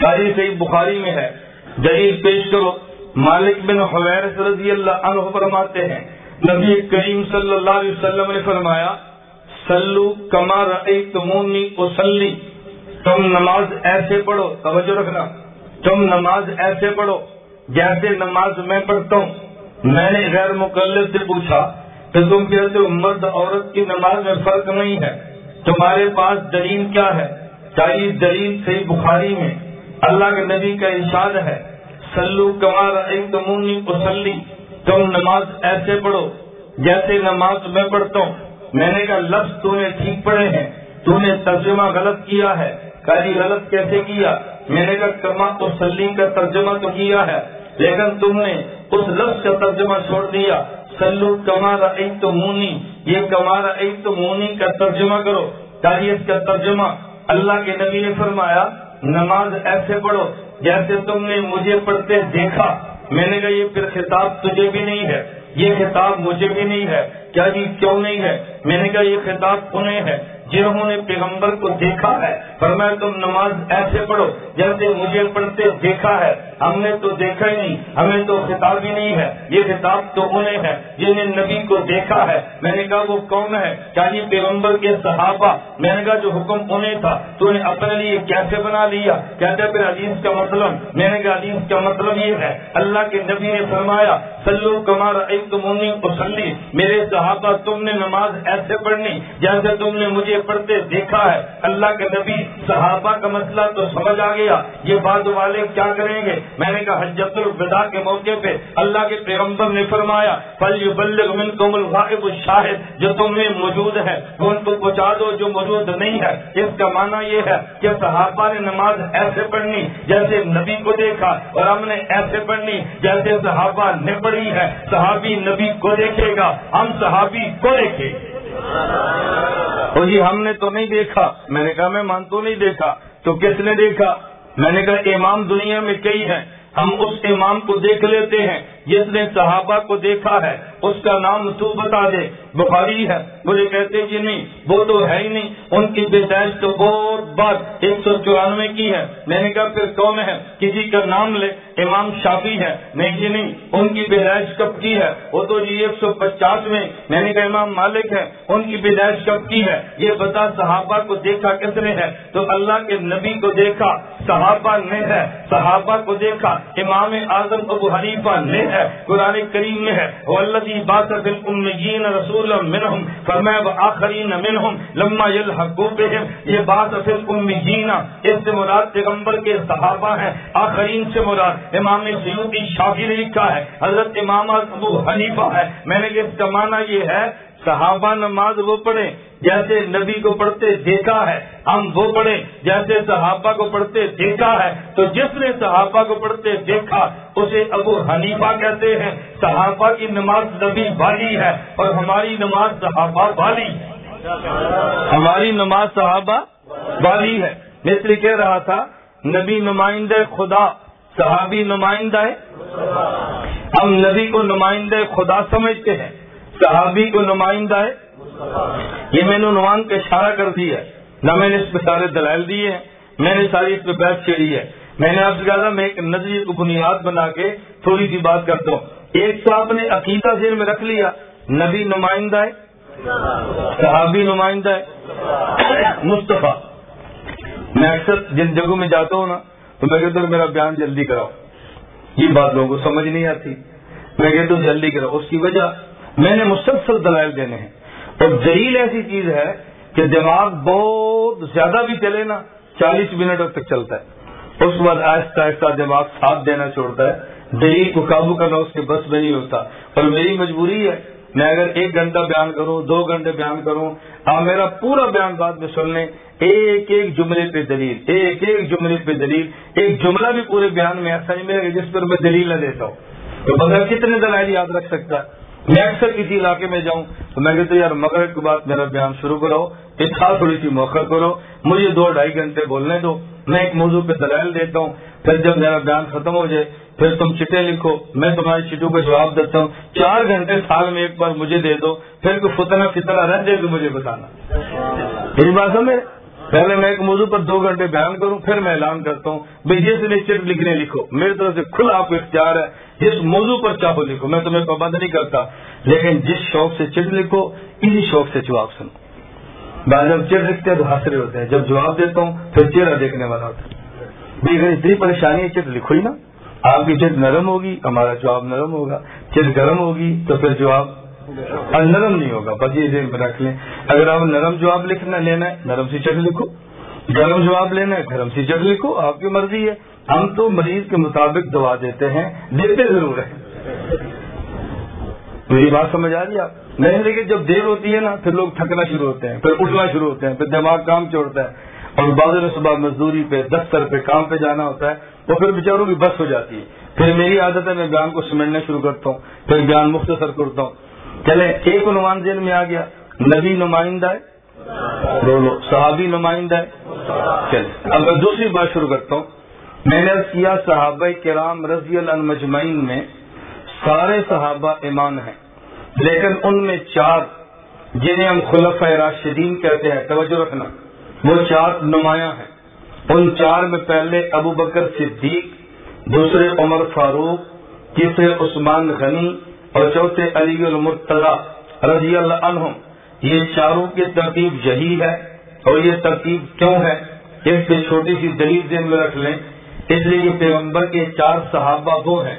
تاریخ صحیح بخاری میں ہے۔ دلیل پیش کرو۔ مالک بن حویر رضی اللہ عنہ فرماتے ہیں، نبی کریم صلی اللہ علیہ وسلم نے فرمایا سلو کمار تمونی تم نماز ایسے پڑھو، توجہ رکھنا۔ تم نماز ایسے پڑھو جیسے نماز میں پڑھتا ہوں۔ میں نے غیر مقلد سے پوچھا کہ تم کہتے ہو مرد عورت کی نماز میں فرق نہیں ہے؟ تمہارے پاس دلیل کیا ہے؟ چاہیے دلیل صحیح بخاری میں اللہ کے نبی کا ارشاد ہے۔ سلو کمار تمونی تم نماز ایسے پڑھو جیسے نماز میں پڑھتا ہوں۔ میں نے کہا، لفظ تو نے ٹھیک پڑھے ہیں۔ تو نے ترجمہ غلط کیا ہے۔ کہا غلط کیسے کیا؟ میں نے کہا کما اسلیم کا ترجمہ تو کیا ہے؟ لیکن تم نے اس لفظ کا ترجمہ چھوڑ دیا۔ سلو کمارا ایک تو مونی۔ یہ کمارا ایک تو مونی کا ترجمہ کرو۔ تاکہ اس کا ترجمہ۔ اللہ کے نبی نے فرمایا، نماز ایسے پڑھو جیسے تم نے مجھے پڑھتے دیکھا۔ میں نے کہا، یہ پھر خطاب تجھے بھی نہیں ہے۔ یہ خطاب مجھے بھی نہیں ہے۔ کیا جی کیوں نہیں ہے؟ میں نے کہا، یہ خطاب انہیں ہے۔ جنہوں نے پیغمبر کو دیکھا ہے پر میں تم نماز ایسے پڑھو جیسے مجھے پڑھتے دیکھا ہے۔ ہم نے تو دیکھا ہی نہیں، ہمیں تو خطاب ہی نہیں ہے۔ یہ خطاب تو انہیں ہے جنہیں نبی کو دیکھا ہے۔ میں نے کہا، وہ کون ہے؟ کیا یہ پیغمبر کے صحابہ۔ میں نے کہا، جو حکم انہیں تھا، تو انہیں اپنے لیے کیسے بنا لیا؟ کہتے پھر عزیز کا مطلب میں نے کہا عزیز کا مطلب یہ ہے، اللہ کے نبی نے فرمایا سلو کمار ایک تمونی مسلی میرے صحابہ، تم نے نماز ایسے پڑھنی جیسے تم نے مجھے پڑھتے دیکھا ہے۔ اللہ کے نبی صحابہ کا مسئلہ تو سمجھ آ گیا۔ یہ بعد والے کیا کریں گے؟ میں نے کہا، حجت الوداع کے موقع پہ اللہ کے پیغمبر نے فرمایا پل بلغ من کم الغائب الشاہد جو تم میں موجود ہے وہ ان کو پہنچا دو جو موجود نہیں ہے۔ اس کا معنی یہ ہے کہ صحابہ نے نماز ایسے پڑھنی جیسے نبی کو دیکھا اور ہم نے ایسے پڑھنی جیسے صحابہ نے پڑھی ہے۔ صحابی نبی کو دیکھے گا، ہم صحابی کو دیکھے جی ہم نے تو نہیں دیکھا۔ میں نے کہا، میں مان تو نہیں دیکھا۔ تو کس نے دیکھا؟ میں نے کہا، امام دنیا میں کئی ہیں۔ ہم اس امام کو دیکھ لیتے ہیں، جس نے صحابہ کو دیکھا ہے، اس کا نام تو بتا دے۔ بخاری ہے، مجھے کہتے جی نہیں، وہ تو ہے ہی نہیں۔ ان کی پیدائش تو بہت بات ایک سو چورانوے کی ہے۔ میں نے کہا، پھر کون ہے، کسی کا نام لے، امام شافی ہے۔ نہیں جی نہیں، ان کی پیدائش کب کی ہے؟ وہ تو جی ایک سو پچاس میں۔ میں نے کہا، امام مالک ہے، ان کی پیدائش کب کی ہے؟ یہ بتا صحابہ کو دیکھا کس نے ہے تو اللہ کے نبی کو دیکھا، صحابہ نے ہے۔ صحابہ کو دیکھا، امام اعظم ابو حنیفہ نے ہے، قرآن کریم میں ہے۔ وہ اللہ بات رسول منہم فرمایا آخرین منہم لما یلحقو بہم یہ بات اصل الامیین اس سے مراد پیغمبر کے صحابہ ہیں. آخرین سے مراد امام سیوطی شافی نے لکھا ہے، حضرت امام ابو حنیفہ ہے. میں نے اس کا معنی یہ ہے صحابہ نماز وہ پڑھے جیسے نبی کو پڑھتے دیکھا ہے، ہم وہ پڑھے جیسے صحابہ کو پڑھتے دیکھا ہے، تو جس نے صحابہ کو پڑھتے دیکھا، اسے ابو حنیفہ کہتے ہیں، صحابہ کی نماز نبی والی ہے اور ہماری نماز صحابہ والی ہماری نماز صحابہ والی ہے۔ میں اس لیے کہہ رہا تھا، نبی نمائندہ خدا، صحابی نمائندہ ہم نبی کو نمائندہ خدا سمجھتے ہیں۔ صحابی کو نمائندہ ہے۔ یہ میں نے عنوان کا اشارہ کر دیا۔ نہ میں نے اس پہ سارے دلائل دیے ہیں، میں نے ساری اس پہ بحث چھیڑی ہے۔ میں نے آپ سے کہا تھا، میں ایک نظریے کو بنیاد بنا کے تھوڑی سی بات کرتا ہوں۔ ایک تو آپ نے عقیدہ ذہن میں رکھ لیا، نبی نمائندہ ہے، صحابی نمائندہ ہے۔ مصطفیٰ، میں اکثر جن جگہوں میں جاتا ہوں نا، تو میں کہتا ہوں میرا بیان جلدی کراؤ۔ یہ بات لوگوں کو سمجھ نہیں آتی۔ میں کہتا ہوں جلدی کراؤ، اس کی وجہ میں نے مسلسل دلائل دینے ہیں۔ اور دلیل ایسی چیز ہے کہ دماغ بہت زیادہ بھی چلے نا، چالیس منٹ تک چلتا ہے۔ اس بعد آہستہ آہستہ دماغ ساتھ دینا چھوڑتا ہے۔ دلیل کو قابو کرنا اس کے بس میں نہیں ہوتا۔ اور میری مجبوری ہے، میں اگر ایک گھنٹہ بیان کروں، دو گھنٹے بیان کروں، آپ میرا پورا بیان بعد میں سن لیں۔ ایک ایک جملے پہ دلیل، ایک ایک جملے پہ دلیل، ایک جملہ بھی پورے بیان میں ایسا نہیں ملے گا جس پر میں دلیل نہ دیتا ہوں۔ تو بندہ کتنے دلائل یاد رکھ سکتا ہے؟ میں اکثر کسی علاقے میں جاؤں تو میں کہتا ہوں یار مغرب کے بعد میرا بیان شروع کرو اتنا تھوڑی سی موقع کرو مجھے دو ڈھائی گھنٹے بولنے دو میں ایک موضوع پہ دلائل دیتا ہوں پھر جب میرا بیان ختم ہو جائے پھر تم چٹے لکھو میں تمہاری چٹوں کا جواب دیتا ہوں چار گھنٹے سال میں ایک بار مجھے دے دو پھر کوئی فتنا فتنا رہ جائے تو مجھے بتانا۔ میری بات سمجھ پہلے میں ایک موضوع پر دو گھنٹے بیان کروں، پھر میں اعلان کرتا ہوں۔ بھائی جس نے لکھنے لکھو۔ میری طرف سے کھلا آپ کو اختیار ہے جس موضوع پر چاہو لکھو۔ میں تمہیں پابند نہیں کرتا، لیکن جس شوق سے چٹ لکھو، اسی شوق سے جواب سنو۔ بعد جب چٹ لکھتے ہیں تو حاصل ہوتے ہیں۔ جب جواب دیتا ہوں، پھر چہرہ دیکھنے والا ہوتا ہے۔ بھائی اگر اتنی پریشانی ہے چٹ لکھو ہی نا۔ آپ کی چٹ نرم ہوگی، ہمارا جواب نرم ہوگا۔ چٹ گرم ہوگی، تو پھر جواب اور نرم نہیں ہوگا، بس یہ ذہن میں رکھ لیں۔ اگر آپ نرم جواب لکھنا لینا ہے، نرم سی چٹ لکھو۔ گرم جواب لینا ہے، گرم سی چٹ لکھو۔ آپ کی مرضی ہے۔ ہم تو مریض کے مطابق دعا دیتے ہیں، دیتے ضرور ہیں۔ میری بات سمجھ آ رہی آپ؟ نہیں، لیکن جب دیر ہوتی ہے نا، پھر لوگ تھکنا شروع ہوتے ہیں، پھر اٹھنا شروع ہوتے ہیں، پھر دماغ کام چھوڑتا ہے۔ اور بادل صبح مزدوری پہ، دفتر پہ، کام پہ جانا ہوتا ہے وہ پھر بیچاروں کی بس ہو جاتی ہے۔ پھر میری عادت ہے، میں بیان کو سمجھنا شروع کرتا ہوں، پھر بیان مختصر کرتا ہوں۔ چلے، ایک عنوان ذہن میں آ گیا۔ نبی نمائندہ ہے۔ صحابی نمائندہ ہے چلے، اب میں دوسری بات شروع کرتا ہوں۔ میں نے کیا، صحابہ کرام رضی اللہ مجمعین میں سارے صحابہ ایمان ہیں، لیکن ان میں چار، جنہیں ہم خلف راشدین کہتے ہیں، توجہ رکھنا، وہ چار نمایاں ہیں۔ ان چار میں پہلے ابو بکر صدیق، دوسرے عمر فاروق، تیسرے عثمان غنی اور چوتھے علی المرتضی رضی اللہ عنہ یہ چاروں کی ترتیب یہی ہے اور یہ ترتیب کیوں ہے؟ اس پہ چھوٹی سی دلیل دن میں رکھ لیں۔ اس لیے کہ پیغمبر کے چار صحابہ وہ ہیں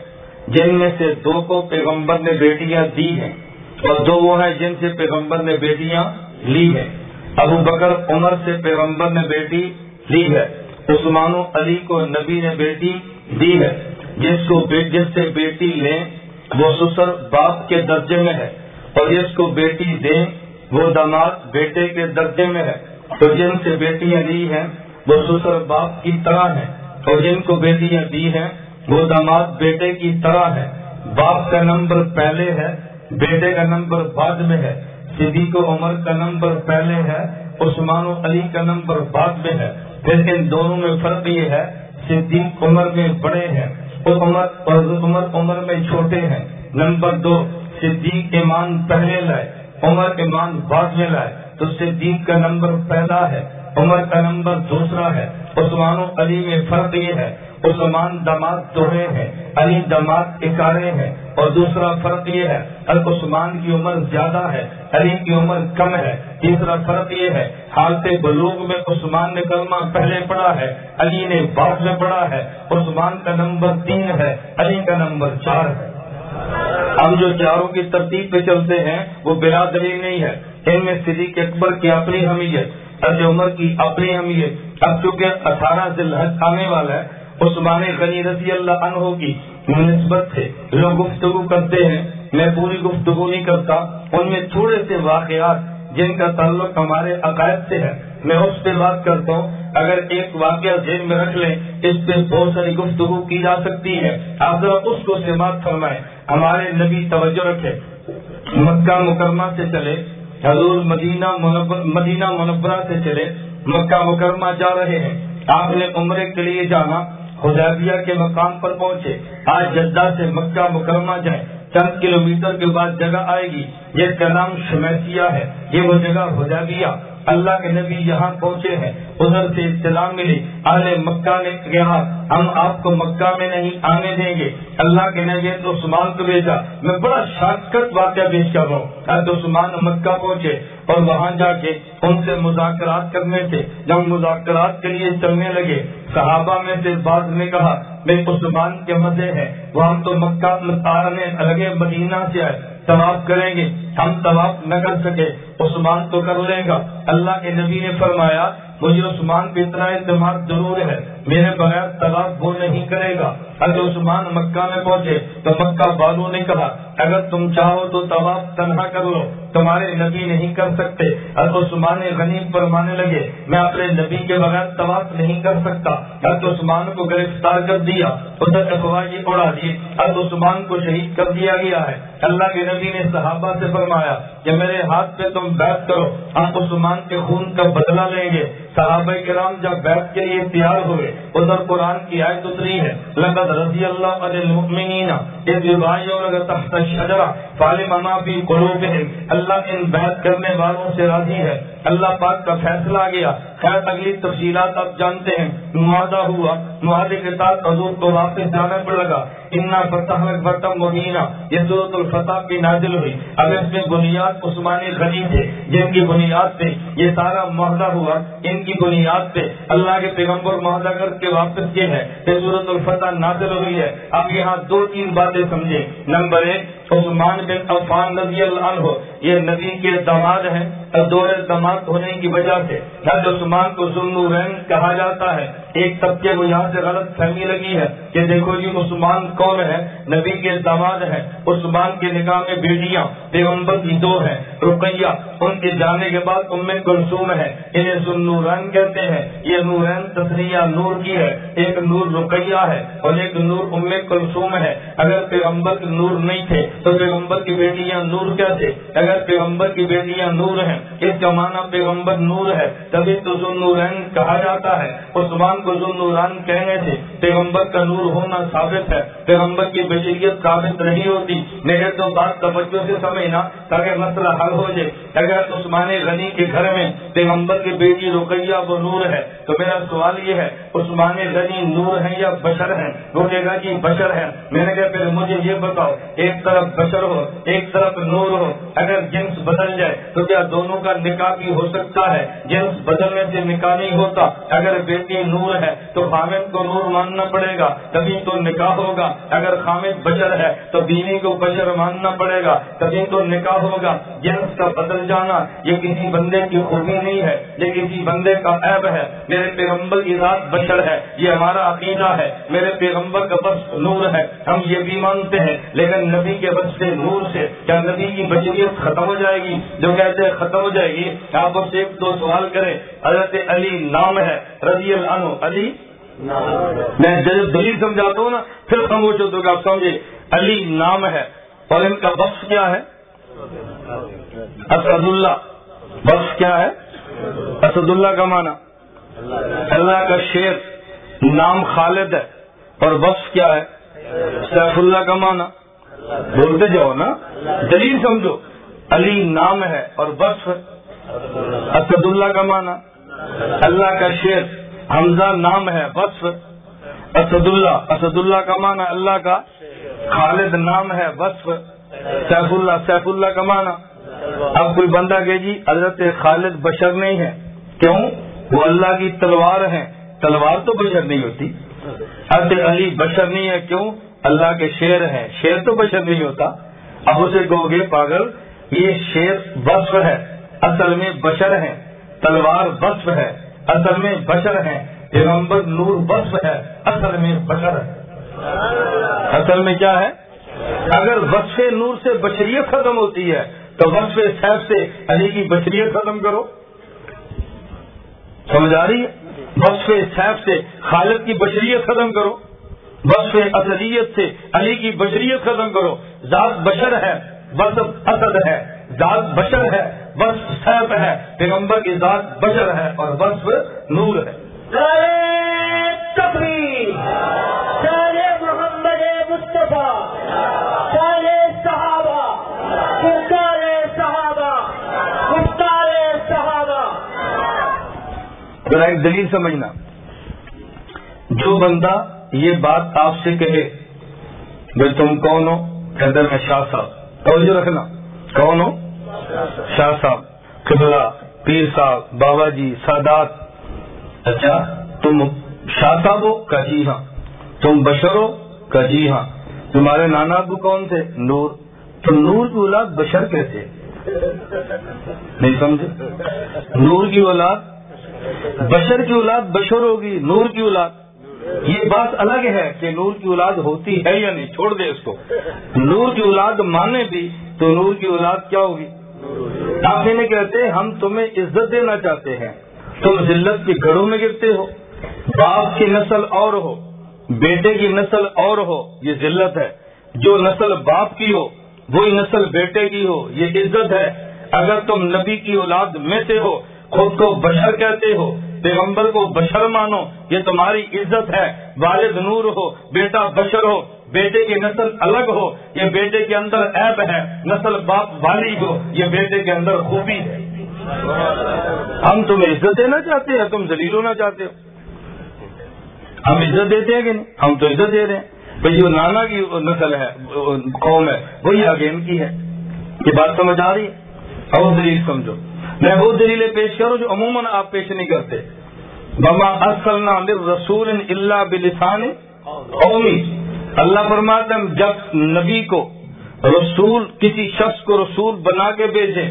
جن میں سے دو کو پیغمبر نے بیٹیاں دی ہیں اور دو وہ ہیں جن سے پیغمبر نے بیٹیاں لی ہیں۔ ابو بکر، عمر سے پیغمبر نے بیٹی لی ہے۔ عثمان و علی کو نبی نے بیٹی دی ہے۔ جس کو جس سے بیٹی لیں وہ سسر باپ کے درجے میں ہے اور جس کو بیٹی دیں، وہ داماد بیٹے کے درجے میں ہے۔ تو جن سے بیٹیاں لی ہیں، وہ سسر باپ کی طرح ہیں۔ اور جن کو بیٹیاں دی ہیں، وہ داماد بیٹے کی طرح ہے باپ کا نمبر پہلے ہے، بیٹے کا نمبر بعد میں ہے۔ صدیق و عمر کا نمبر پہلے ہے، عثمان و علی کا نمبر بعد میں ہے۔ پھر ان دونوں میں فرق یہ ہے، صدیق عمر میں بڑے ہیں۔ عمر عمر عمر میں چھوٹے ہیں۔ نمبر دو، صدیق ایمان پہلے لائے۔ عمر ایمان بعد میں لائے۔ تو صدیق کا نمبر پہلا ہے، عمر کا نمبر دوسرا ہے۔ عثمان و علی میں فرق یہ ہے عثمان دماد دوڑے ہیں، علی دماد اکارے ہیں۔ اور دوسرا فرق یہ ہے عثمان کی عمر زیادہ ہے، علی کی عمر کم ہے۔ تیسرا فرق یہ ہے، حالت بلوغ میں عثمان نے کلمہ پہلے پڑھا ہے، علی نے بعد میں پڑھا ہے۔ عثمان کا نمبر تین ہے، علی کا نمبر چار ہے۔ ہم جو چاروں کی ترتیب پہ چلتے ہیں، وہ بلا دلیل نہیں ہے۔ ان میں صدیق اکبر کی اپنی حمیت ارج عمر کی اپنی حمیت۔ اب چونکہ اٹھارہ سے لہج آنے والا ہے عثمان غنی رضی اللہ عنہ کی نسبت سے لوگ گفتگو کرتے ہیں، میں پوری گفتگو نہیں کرتا، ان میں تھوڑے سے واقعات جن کا تعلق ہمارے عقائد سے ہے۔ میں اس پہ بات کرتا ہوں، اگر ایک واقعہ ذہن میں رکھ لیں، اس پہ بہت ساری گفتگو کی جا سکتی ہے۔ آپ ذرا اس کو سماعت فرمائیں۔ ہمارے نبی توجہ رکھے مکہ مکرمہ سے چلے، حضور مدینہ مدینہ منورہ سے چلے، مکہ مکرمہ جا رہے ہیں۔ آپ نے عمرے کے لیے جانا۔ خدابیہ کے مقام پر پہنچے۔ آج جدہ سے مکہ مکرمہ جائیں، چند کلومیٹر کے بعد جگہ آئے گی۔ جس کا نام شمیسیہ ہے۔ یہ وہ جگہ خدابیہ اللہ کے نبی یہاں پہنچے ہیں، ادھر سے اطلاع ملی، اہل مکہ نے کہا، ہم آپ کو مکہ میں نہیں آنے دیں گے۔ اللہ کے نبی تو عثمان کو بھیجا۔ میں بڑا شارٹ کٹ واقعہ پیش کر رہا ہوں۔ ہاں، عثمان مکہ پہنچے اور وہاں جا کے ان سے مذاکرات کرنے سے جب مذاکرات کے لیے چلنے لگے، صحابہ میں سے بعض نے کہا، میں عثمان کے مزے ہیں۔ وہ ہم تو مکہ لگے، مدینہ سے آئے۔ طواف کریں گے، ہم طواف نہ کر سکے، عثمان تو کر لے گا۔ اللہ کے نبی نے فرمایا، مجھے عثمان پہ اتنا اعتماد ضرور ہے، میرے بغیر طواف وہ نہیں کرے گا۔ اگر عثمان مکہ میں پہنچے تو مکہ والوں نے کہا، اگر تم چاہو تو طواف تنہا کر لو تمہارے نبی نہیں کر سکتے۔ اگر عثمان غنیم فرمانے لگے، میں اپنے نبی کے بغیر طواف نہیں کر سکتا۔ اگر عثمان کو گرفتار کر دیا، ادھر افواہی جی اڑا دی اگر عثمان کو شہید کر دیا گیا ہے۔ اللہ کے نبی نے صحابہ سے فرمایا کہ میرے ہاتھ پہ تم بیٹھ کرو ہم عثمان کے خون کا بدلہ لیں گے۔ صحابہ کرام جب بیٹھ کے لیے تیار ہوئے، ادھر قرآن کی آیت اتری ہے لگا لقد رضی اللہ عن المؤمنین اذ یبایعونک تحت الشجرہ فعلم ما فی قلوبہم اللہ ان بحث کرنے والوں سے راضی ہے۔ اللہ پاک کا فیصلہ آ گیا۔ خیر، اگلی تفصیلات آپ جانتے ہیں۔ معاہدہ ہوا۔ معاہدے کے ساتھ حضور کو واپس جانا پڑ لگا۔ انا فتح برتم مہینہ یہ صورت الفتح کی نازل ہوئی۔ اب اس میں بنیاد عثمانی غنی تھے۔ جن کی بنیاد پہ یہ سارا معاہدہ ہوا، ان کی بنیاد پہ اللہ کے پیغمبر معاہدہ کر کے واپس یہ ہے یہ صورت الفتح نازل ہوئی ہے۔ اب یہاں دو تین باتیں سمجھے نمبر ایک، عثمان بن عفان رضی اللہ عنہ، یہ نبی کے دماد ہیں۔ دور دماد ہونے کی وجہ سے حضرت عثمان کو ظلم کہا جاتا ہے، ایک طبقے کو یہاں سے غلط فہمی لگی ہے کہ دیکھو جی عثمان کون ہے؟ نبی کے داماد ہے عثمان کے نکاح میں بیٹیاں، پیغمبر کی دو ہیں، رقیہ، ان کے جانے کے بعد ام کلثوم ہے، انہیں ذنورین کہتے ہیں۔ یہ نورین تصریہ نور کی ہے۔ ایک نور رقیہ ہے اور ایک نور ام کلثوم ہے۔ اگر پیغمبر نور نہیں تھے تو پیغمبر کی بیٹیاں نور کیا تھے؟ اگر پیغمبر کی بیٹیاں نور ہیں اس کا معنی پیغمبر نور ہے، تبھی تو ذنورین کہا جاتا ہے۔ عثمان کو ذنوران کہنے سے پیغمبر کا نور ہونا ثابت ہے۔ پیغمبر کی بشریت ثابت نہیں ہوتی۔ میرے تو بات توجہ سے سمجھنا تاکہ مسئلہ حل ہو جائے۔ اگر عثمان غنی کے گھر میں پیغمبر کی بیٹی رقیہ وہ نور ہے، تو میرا سوال یہ ہے، عثمان غنی نور ہے یا بشر ہے وہ کہے گا کہ بشر ہے میں نے کہا پھر مجھے یہ بتاؤ، ایک طرف بشر ہو، ایک طرف نور ہو۔ اگر جنس بدل جائے تو کیا دونوں کا نکاح بھی ہو سکتا ہے، جنس بدلنے سے نکاح نہیں ہوتا۔ اگر بیٹی نور ہے تو خامد کو نور ماننا پڑے گا، تبھی تو نکاح ہوگا۔ اگر خامد بشر ہے تو بیوی کو بشر ماننا پڑے گا، تبھی تو نکاح ہوگا۔ جنس کا بدل جانا یہ کسی بندے کی خوبی نہیں ہے، یہ کسی بندے کا عیب ہے۔ میرے پیغمبر کی ذات بشر ہے، یہ ہمارا عقیدہ ہے۔ میرے پیغمبر کا بس نور ہے، ہم یہ بھی مانتے ہیں۔ لیکن نبی کے بس سے نور سے کیا نبی کی بشریت ختم ہو جائے گی؟ جو کہتے ہیں ختم ہو جائے گی۔ آپ سے ایک دو سوال کریں۔ حضرت علی نام ہے، رضی اللہ عنہ۔ علی؟ میں جب دلیل سمجھاتا ہوں نا، پھر خاموش ہو تو آپ سمجھے علی نام ہے، اور ان کا وقف کیا ہے؟ اسد اللہ وقف کیا ہے؟ اسد اللہ کا معنی۔ اللہ کا شیر نام خالد ہے، اور وقف کیا ہے؟ سیف اللہ کا معنی۔ بولتے جاؤ نا۔ دلیل سمجھو۔ علی نام ہے اور وقف اسد اللہ کا معنی۔ اللہ کا شیر حمزہ نام ہے وصف اسد اللہ اسد اللہ کا معنی اللہ کا۔ خالد نام ہے وصف سیف اللہ سیف اللہ کا معنی۔ اب کوئی بندہ کہ جی حضرت خالد بشر نہیں ہے۔ کیوں؟ وہ اللہ کی تلوار ہے تلوار تو بشر نہیں ہوتی۔ حضرت علی بشر نہیں ہے، کیوں؟ اللہ کے شیر ہیں۔ شیر تو بشر نہیں ہوتا۔ اب اسے کہو گے پاگل یہ شیر وصف ہے، اصل میں بشر ہے، تلوار وصف ہے، اصل میں بشر ہے، پیغمبر نور وصف ہے، اصل میں بشر ہے۔ اصل میں کیا ہے؟ اگر وصف نور سے بشریت ختم ہوتی ہے، تو وصف صحب سے یعنی علی کی بشریت ختم کرو۔ سمجھ آ رہی ہے؟ وصف صحب سے خالد کی بشریت ختم کرو۔ وصف اصلیت سے یعنی علی کی بشریت ختم کرو۔ ذات بشر ہے وصف اسد ہے ذات بشر ہے وصف سیف ہے پیغمبر کی ذات بشر ہے اور وصف نور ہے۔ محمد مصطفیٰ صحابہ صحابہ صحابہ۔ ذرا ایک دلیل سمجھنا۔ جو بندہ یہ بات آپ سے کہے بھائی تم کون ہو؟ کہتے میں شاہ صاحب۔ توجہ رکھنا۔ کون ہو؟ شاہ صاحب، قبلہ، پیر صاحب، بابا جی سادات۔ اچھا تم شاہ صاحب ہو؟ کا جی ہاں۔ تم بشر ہو؟ کا جی ہاں۔ تمہارے نانا ابو کون تھے؟ نور۔ تو نور کی اولاد بشر کیسے؟ نہیں سمجھے؟ نور کی اولاد بشر کی اولاد بشر ہوگی، نور کی اولاد۔ یہ بات الگ ہے کہ نور کی اولاد ہوتی ہے یا نہیں؟ چھوڑ دے اس کو۔ نور کی اولاد مانے بھی تو نور کی اولاد کیا ہوگی؟ آپ نہیں کہتے، ہم تمہیں عزت دینا چاہتے ہیں۔ تم ذلت کے گھروں میں گرتے ہو۔ باپ کی نسل اور ہو، بیٹے کی نسل اور ہو، یہ ذلت ہے۔ جو نسل باپ کی ہو، وہی نسل بیٹے کی ہو، یہ عزت ہے۔ اگر تم نبی کی اولاد میں سے ہو، خود کو بشر کہتے ہو پیغمبر کو بشر مانو، یہ تمہاری عزت ہے۔ والد نور ہو، بیٹا بشر ہو، بیٹے کی نسل الگ ہو، یہ بیٹے کے اندر عیب ہے۔ نسل باپ والی ہو، یہ بیٹے کے اندر خوبی ہے۔ ہم تمہیں عزت دینا چاہتے ہیں، تم ذلیل ہونا چاہتے ہو۔ ہم عزت دیتے ہیں کہ نہیں؟ ہم تو عزت دے رہے ہیں۔ بھائی، جو نانا کی نسل ہے، قوم ہے، وہی آگے ان کی ہے۔ یہ بات سمجھ آ رہی ہے؟ اور دلیل سمجھو۔ میں وہ دلیلیں پیش کروں جو عموماً آپ پیش نہیں کرتے۔ بما اصل رسول اللہ بلسان قومی اللہ فرماتے ہیں جب نبی کو رسول، کسی شخص کو رسول بنا کے بھیجے،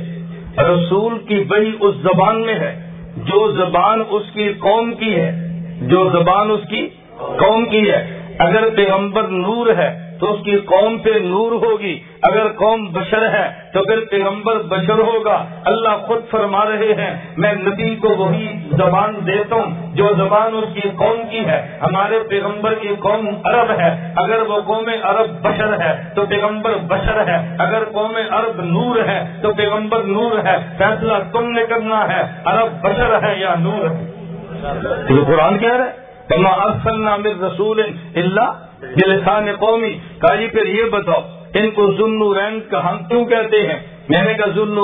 رسول کی وہی اس زبان میں ہے، جو زبان اس کی قوم کی ہے، جو زبان اس کی قوم کی ہے۔ اگر پیغمبر نور ہے تو اس کی قوم پہ نور ہوگی۔ اگر قوم بشر ہے، تو پھر پیغمبر بشر ہوگا۔ اللہ خود فرما رہے ہیں، میں نبی کو وہی زبان دیتا ہوں، جو زبان اس کی قوم کی ہے۔ ہمارے پیغمبر کی قوم عرب ہے۔ اگر وہ قوم عرب بشر ہے، تو پیغمبر بشر ہے۔ اگر قوم عرب نور ہے، تو پیغمبر نور ہے۔ فیصلہ تم نے کرنا ہے، عرب بشر ہے یا نور ہے۔ قرآن کہہ رہے رسول اللہ لسان قومی، کاجی پھر یہ بتاؤ، ان کو ذن کا ہم کیوں کہتے ہیں؟ میں نے کہا ذن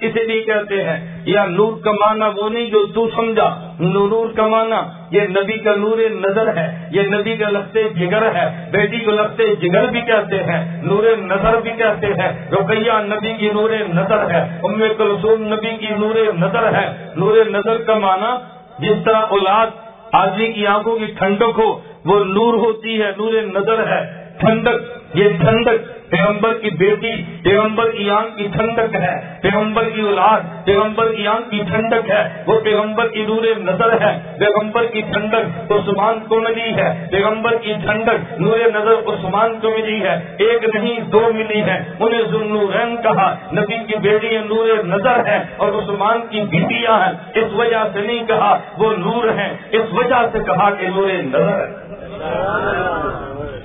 اسے نہیں کہتے ہیں۔ یا نور کا معنی وہ نہیں جو تو سمجھا نور کا معنی، یہ نبی کا نور نظر ہے، یہ نبی کا لگتے جگر ہے، بیٹی کو لگتے جگر بھی کہتے ہیں، نور نظر بھی کہتے ہیں۔ رقیہ نبی کی نور نظر ہے، ام کلثوم نبی کی نور نظر ہے۔ نور نظر کا معنی، جس طرح اولاد، آدمی کی آنکھوں کی ٹھنڈک ہو وہ نور ہوتی ہے نور نظر ہے ٹھنڈک یہ ٹھنڈک پیغمبر کی بیٹی، پیغمبر کی آنکھ کی ٹھنڈک ہے۔ پیغمبر کی اولاد، پیغمبر کی آنکھ کی ٹھنڈک ہے۔ وہ پیغمبر کی نور نظر ہے۔ پیغمبر کی ٹھنڈک عثمان کو ملی ہے۔ پیغمبر کی ٹھنڈک نور نظر عثمان کو ملی ہے۔ ایک نہیں، دو ملی ہے انہیں ذنورین کہا، نبی کی بیٹی نور نظر ہے اور عثمان کی بیٹیاں ہیں۔ اس وجہ سے نہیں کہا، وہ نور ہیں۔ اس وجہ سے کہا کہ نور نظر ہے۔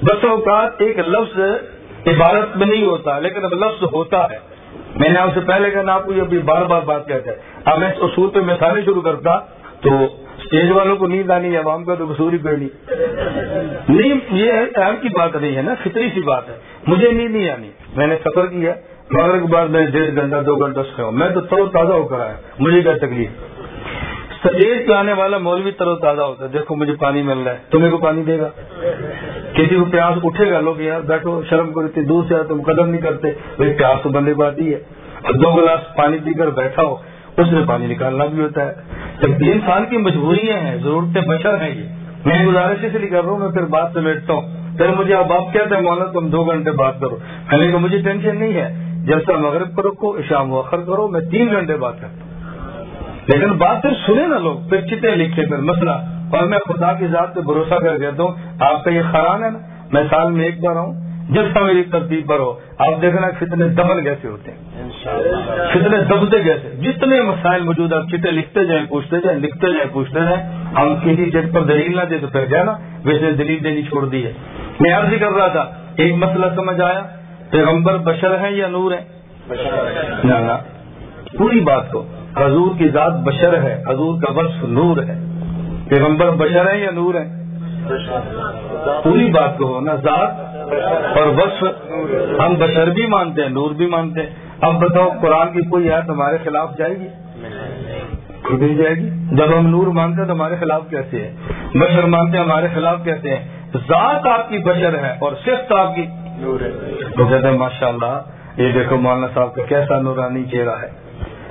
بس اوقات ایک لفظ عبارت میں نہیں ہوتا، لیکن اب لفظ ہوتا ہے۔ میں نے آپ سے پہلے کہنا آپ کو یہ بار بار بات کہتا ہے اب میں اصول پہ مثالیں شروع کرتا، تو اسٹیج والوں کو نیند آنی ہے، عوام کا تو قصور ہی پیڑی نہیں، یہ اہم کی بات نہیں ہے نا، فطری سی بات ہے۔ مجھے نیند نہیں آنی۔ میں نے سفر کیا مگر کے بعد میں ڈیڑھ گھنٹہ، دو گھنٹہ سے میں تو ترو تازہ ہو کر آیا، مجھے کیا تکلیف؟ اسٹیج پہ آنے والا مولوی ترو تازہ ہوتا ہے۔ دیکھو مجھے پانی مل رہا ہے، تمہیں کو پانی دے گا؟ کسی کو پیاس اٹھے گا، لوگ یار بیٹھو، شرم کرو، اتنی دور سے تم قدم نہیں کرتے۔ بھائی، پیاس تو بندے کو آتی ہے۔ دو گلاس پانی پی کر بیٹھا ہو، اس میں پانی نکالنا بھی ہوتا ہے۔ جب انسان کی مجبوریاں ہیں، ضرورتیں بشر ہیں یہ۔ میں گزارش اس لیے کر رہا ہوں، میں پھر بات سمیٹتا ہوں۔ پھر مجھے اب آپ کہتے ہیں، مولانا، تم دو گھنٹے بات کرو۔ میں نے کہا، مجھے ٹینشن نہیں ہے۔ جب سے مغرب کرو کو شام وخر کرو، میں تین گھنٹے بات کرتا ہوں۔ لیکن بات پھر سنے نا لوگ پھر چٹے لکھے پھر؟ مسئلہ اور میں خدا کی ذات پہ بھروسہ کر کہتا ہوں آپ کا یہ خران ہے نا؟ میں سال میں ایک بار آؤں جب سا میری ترتیب پر ہو آپ دیکھنا کتنے دبل کیسے ہوتے ہیں؟ کتنے دبتے کیسے؟ جتنے مسائل موجود آپ چٹے لکھتے جائیں پوچھتے جائیں لکھتے جائیں پوچھتے جائیں ہم کسی جج پر دلیل نہ دے تو پھر جائے نا؟ ویسے دلیل دینی چھوڑ دی ہے۔ میں عرض کر رہا تھا ایک مسئلہ سمجھ آیا؟ پیغمبر بشر ہے یا نور نہ پوری بات کو۔ حضور کی ذات بشر ہے، حضور کا وصف نور ہے۔ پیغمبر بشر ہے یا نور ہے پوری بات کو نا، ذات اور وصف۔ ہم بشر بھی مانتے ہیں، نور بھی مانتے ہیں۔ اب بتاؤ، قرآن کی کوئی آیت ہمارے خلاف جائے گی؟ نہیں جائے گی؟ جب ہم نور مانتے ہیں تو ہمارے خلاف کیسے ہیں؟ بشر مانتے ہیں، ہمارے خلاف کیسے ہیں؟ ذات آپ کی بشر ہے اور صرف آپ کی تو کہتے ہیں ماشاء اللہ یہ دیکھو مولانا صاحب کا کیسا نورانی چہرہ ہے۔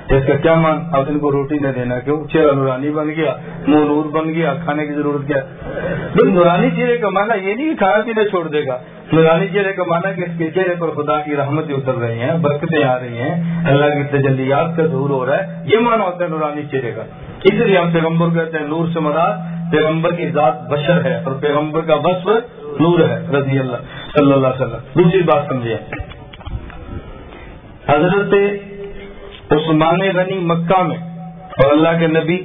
اس کا کیا مان اب ان کو روٹی نہ دینا کیوں؟ چہرہ نورانی بن گیا، منہ نور بن گیا، کھانے کی ضرورت کیا؟ نورانی چہرے کا مانا یہ نہیں کھانا پینا چھوڑ دے گا۔ نورانی چہرے کا مانا کہ اس کے چہرے پر خدا کی رحمتیں اتر رہی ہیں، برکتیں آ رہی ہیں، اللہ کی تجلیات کا ظہور ہو رہا ہے۔ یہ مانا ہوتا ہے نورانی چہرے کا۔ اس لیے ہم پیغمبر کہتے ہیں نور سے مراد پیغمبر کی ذات بشر ہے اور پیغمبر کا وصف نور ہے، رضی اللہ، صلی اللہ علیہ وسلم۔ دوسری بات سمجھیے حضرت عثمان غنی مکہ میں اور اللہ کے نبی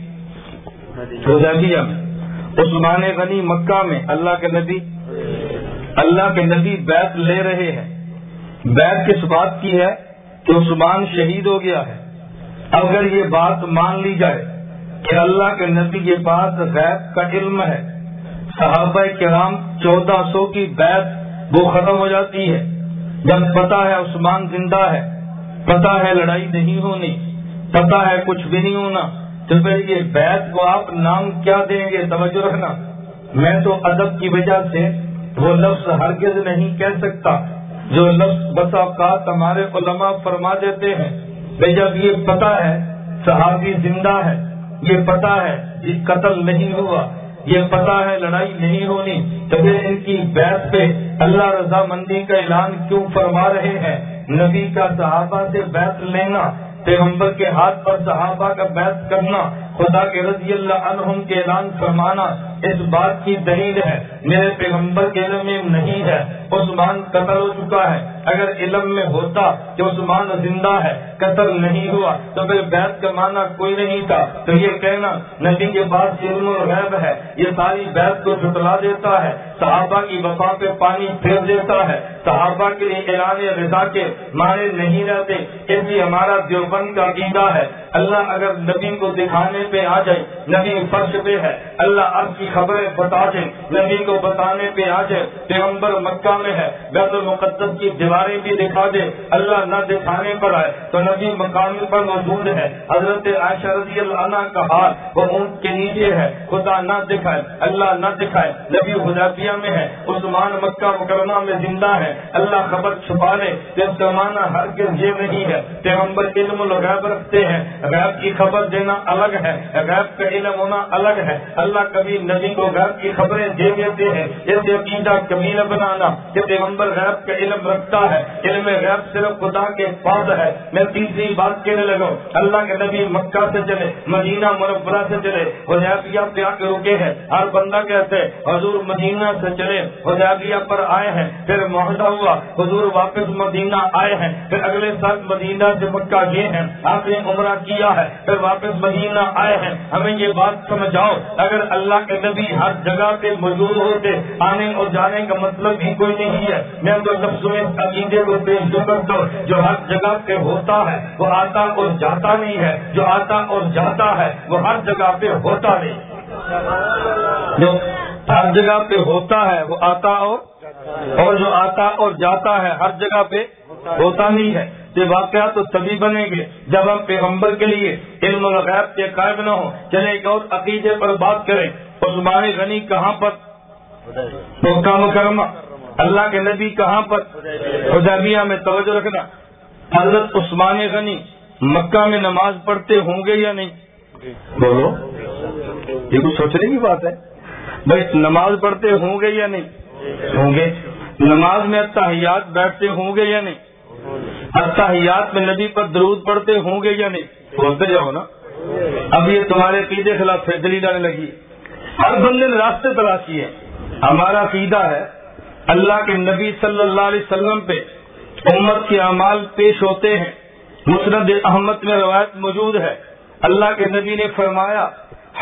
میں عثمان غنی مکہ میں اللہ کے نبی اللہ کے نبی بیت لے رہے ہیں بیت کس بات کی ہے کہ عثمان شہید ہو گیا ہے اگر یہ بات مان لی جائے کہ اللہ کے نبی کے پاس غیب کا علم ہے صحابہ کرام چودہ سو کی بیت وہ ختم ہو جاتی ہے جب پتا ہے عثمان زندہ ہے پتا ہے لڑائی نہیں ہونی پتا ہے کچھ بھی نہیں ہونا۔ تو پھر یہ بیت کو آپ نام کیا دیں گے؟ توجہ رکھنا۔ میں تو ادب کی وجہ سے وہ لفظ ہرگز نہیں کہہ سکتا۔ جو لفظ بس اوقات ہمارے علماء فرما دیتے ہیں بھائی جب یہ پتا ہے، صحابی زندہ ہے، یہ پتا ہے یہ قتل نہیں ہوا۔ یہ پتا ہے لڑائی نہیں ہونی۔ تو پھر ان کی بیت پہ اللہ رضا مندی کا اعلان کیوں فرما رہے ہیں؟ نبی کا صحابہ سے بیت لینا، پیغمبر کے ہاتھ پر صحابہ کا بیت کرنا، خدا کے رضی اللہ عنہم کے اعلان فرمانا، اس بات کی دلیل ہے۔ میرے پیغمبر کے علم میں نہیں ہے۔ عثمان قتل ہو چکا ہے۔ اگر علم میں ہوتا کہ عثمان زندہ ہے، قتل نہیں ہوا، تو پھر بیت کا معنی کوئی نہیں تھا۔ تو یہ کہنا نبی کے بعد علم الغیب ہے۔ یہ ساری بیت کو جھٹلا دیتا ہے۔ صحابہ کی وفا پہ پانی پھیر دیتا ہے۔ صحابہ کے لیے اعلان رضا کے معنی نہیں رہتے۔ اس لیے ہمارا دیوبند کا عقیدہ ہے۔ اللہ اگر نبی کو دکھانے پہ آ جائے، نبی فرش پہ ہے، اللہ اب کی خبریں بتا دیں نبی کو بتانے پہ آ جائے، پیغمبر مکہ میں ہے۔ بیت المقدس کی دیواریں بھی دکھا دے۔ اللہ نہ دکھانے پر آئے تو نبی مقام پر موجود ہے۔ حضرت عائشہ رضی اللہ عنہ کا حال وہ اونٹ کے نیچے ہے۔ خدا نہ دکھائے، اللہ نہ دکھائے۔ نبی حدیبیہ میں ہے۔ عثمان مکہ مکرمہ میں زندہ ہے۔ اللہ خبر چھپا لے تو زمانہ ہر یہ نہیں ہے۔ پیغمبر علم الغیب رکھتے ہیں۔ غیب کی خبر دینا الگ ہے۔ غیب کا علم ہونا الگ ہے۔ اللہ کبھی نبی کو غیب کی خبریں دے دیتے ہیں۔ ایسے عقیدہ کمیل بنانا۔ کہ پیغمبر غیب کا علم رکھتا ہے، علم غیب صرف خدا کے پاس ہے۔ میں تیسری بات کہنے لگا اللہ کے نبی مکہ سے چلے، مدینہ مربرہ سے چلے حدیبیہ پہ آ کے رکے ہیں۔ ہر بندہ کہتے حضور مدینہ سے چلے حدیبیہ پر آئے ہیں۔ پھر معاہدہ ہوا، حضور واپس مدینہ آئے ہیں۔ پھر اگلے سال مدینہ سے مکہ گئے ہیں۔ آپ نے عمرہ کیا ہے، پھر واپس مدینہ آئے ہیں۔ ہمیں یہ بات سمجھاؤ، اگر اللہ کے نبی ہر جگہ پہ موجود ہوتے، آنے اور جانے کا مطلب بھی کوئی نہیں ہے۔ میں تو میں عقیدے کو پیش کرتا جو ہر جگہ پہ ہوتا ہے، وہ آتا اور جاتا نہیں ہے۔ جو آتا اور جاتا ہے، وہ ہر جگہ پہ ہوتا نہیں۔ جو ہر جگہ پہ ہوتا ہے، وہ آتا اور اور جو آتا اور جاتا ہے، ہر جگہ پہ ہوتا نہیں ہے۔ یہ واقعات تو تبھی بنے گے جب ہم پیغمبر کے لیے علم الغیب کے قائم نہ ہو چلے ایک اور عقیدے پر بات کریں۔ عثمان غنی کہاں پر؟ مکرمہ۔ اللہ کے نبی کہاں پر؟ حدیبیہ میں، توجہ رکھنا۔ حضرت عثمان غنی مکہ میں نماز پڑھتے ہوں گے یا نہیں؟ بولو۔ یہ کچھ سوچنے کی بات ہے؟ بھائی، نماز پڑھتے ہوں گے یا نہیں؟ ہوں گے۔ نماز میں تحیات بیٹھتے ہوں گے یا نہیں؟ اتحیات میں نبی پر درود پڑھتے ہوں گے یا نہیں؟ بولتے جاؤ نا۔ اب یہ تمہارے عقیدے خلاف فیصلی ڈالنے لگی۔ ہر بندے نے راستے تلاشی ہے ہمارا عقیدہ ہے اللہ کے نبی صلی اللہ علیہ وسلم پہ امت کے اعمال پیش ہوتے ہیں۔ مسرد احمد میں روایت موجود ہے۔ اللہ کے نبی نے فرمایا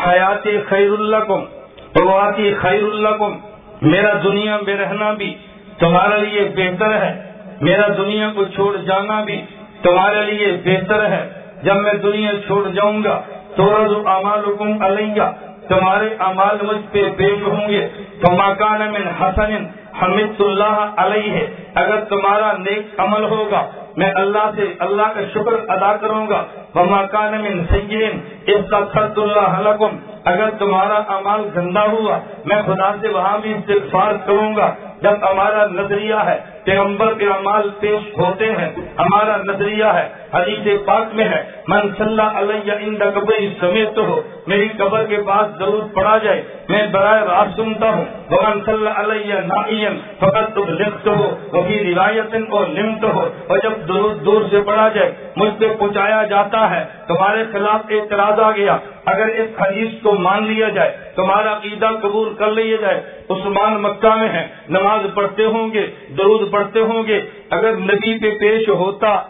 حیات خیر اللہ کم پرواتی خیر اللہ کم میرا دنیا میں رہنا بھی تمہارے لیے بہتر ہے۔ میرا دنیا کو چھوڑ جانا بھی تمہارے لیے بہتر ہے۔ جب میں دنیا چھوڑ جاؤں گا تو رض امال حکم علیہ، تمہارے امال مجھ پہ پیش ہوں گے۔ تو مکان حسن حمد اللہ علیہ اگر تمہارا نیک عمل ہوگا، میں اللہ سے اللہ کا شکر ادا کروں گا۔ مکان من سین اس کا خط اللہ حلقم اگر تمہارا امال گندا ہوا، میں خدا سے وہاں بھی استغفار کروں گا۔ جب ہمارا نظریہ ہے، پیغمبر کے امال پیش ہوتے ہیں، ہمارا نظریہ ہے، حدیث پاک میں ہے، من صلی علیہ قبر سمیت ہو میری قبر کے پاس ضرور پڑا جائے۔ میں برائے راست سنتا ہوں من صلی علیہ نائین فقط لکھت ہو وہی روایت اور نمت ہو۔ اور جب درود دور سے پڑا جائے، مجھ پہ پہنچایا جاتا ہے، تمہارے خلاف اعتراض آ گیا۔ اگر اس حدیث کو مان لیا جائے، تمہارا عقیدہ قبول کر لیا جائے، عثمان مکہ میں ہے نماز پڑھتے ہوں گے، درود پڑھتے ہوں گے، اگر نبی پہ پیش ہوتا،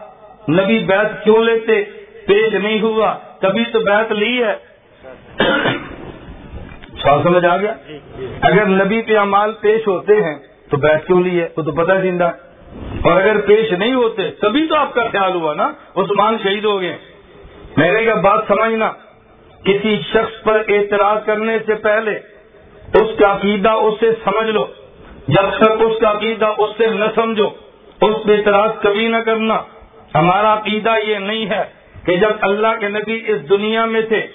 نبی بیت کیوں لیتے؟ پیش نہیں ہوا تبھی تو بیت لی ہے۔ سوال سمجھ آ گیا؟ اگر نبی پہ امال پیش ہوتے ہیں، تو بیت کیوں لی ہے؟ وہ تو پتہ زندہ۔ اور اگر پیش نہیں ہوتے، تبھی تو آپ کا خیال ہوا نا، عثمان شہید ہو گئے۔ میرے کا بات سمجھنا۔ کسی شخص پر اعتراض کرنے سے پہلے اس کا عقیدہ اسے سمجھ لو۔ جب تک اس کا عقیدہ اس سے نہ سمجھو، اس پہ اعتراض کبھی نہ کرنا۔ ہمارا عقیدہ یہ نہیں ہے کہ جب اللہ کے نبی اس دنیا میں تھے،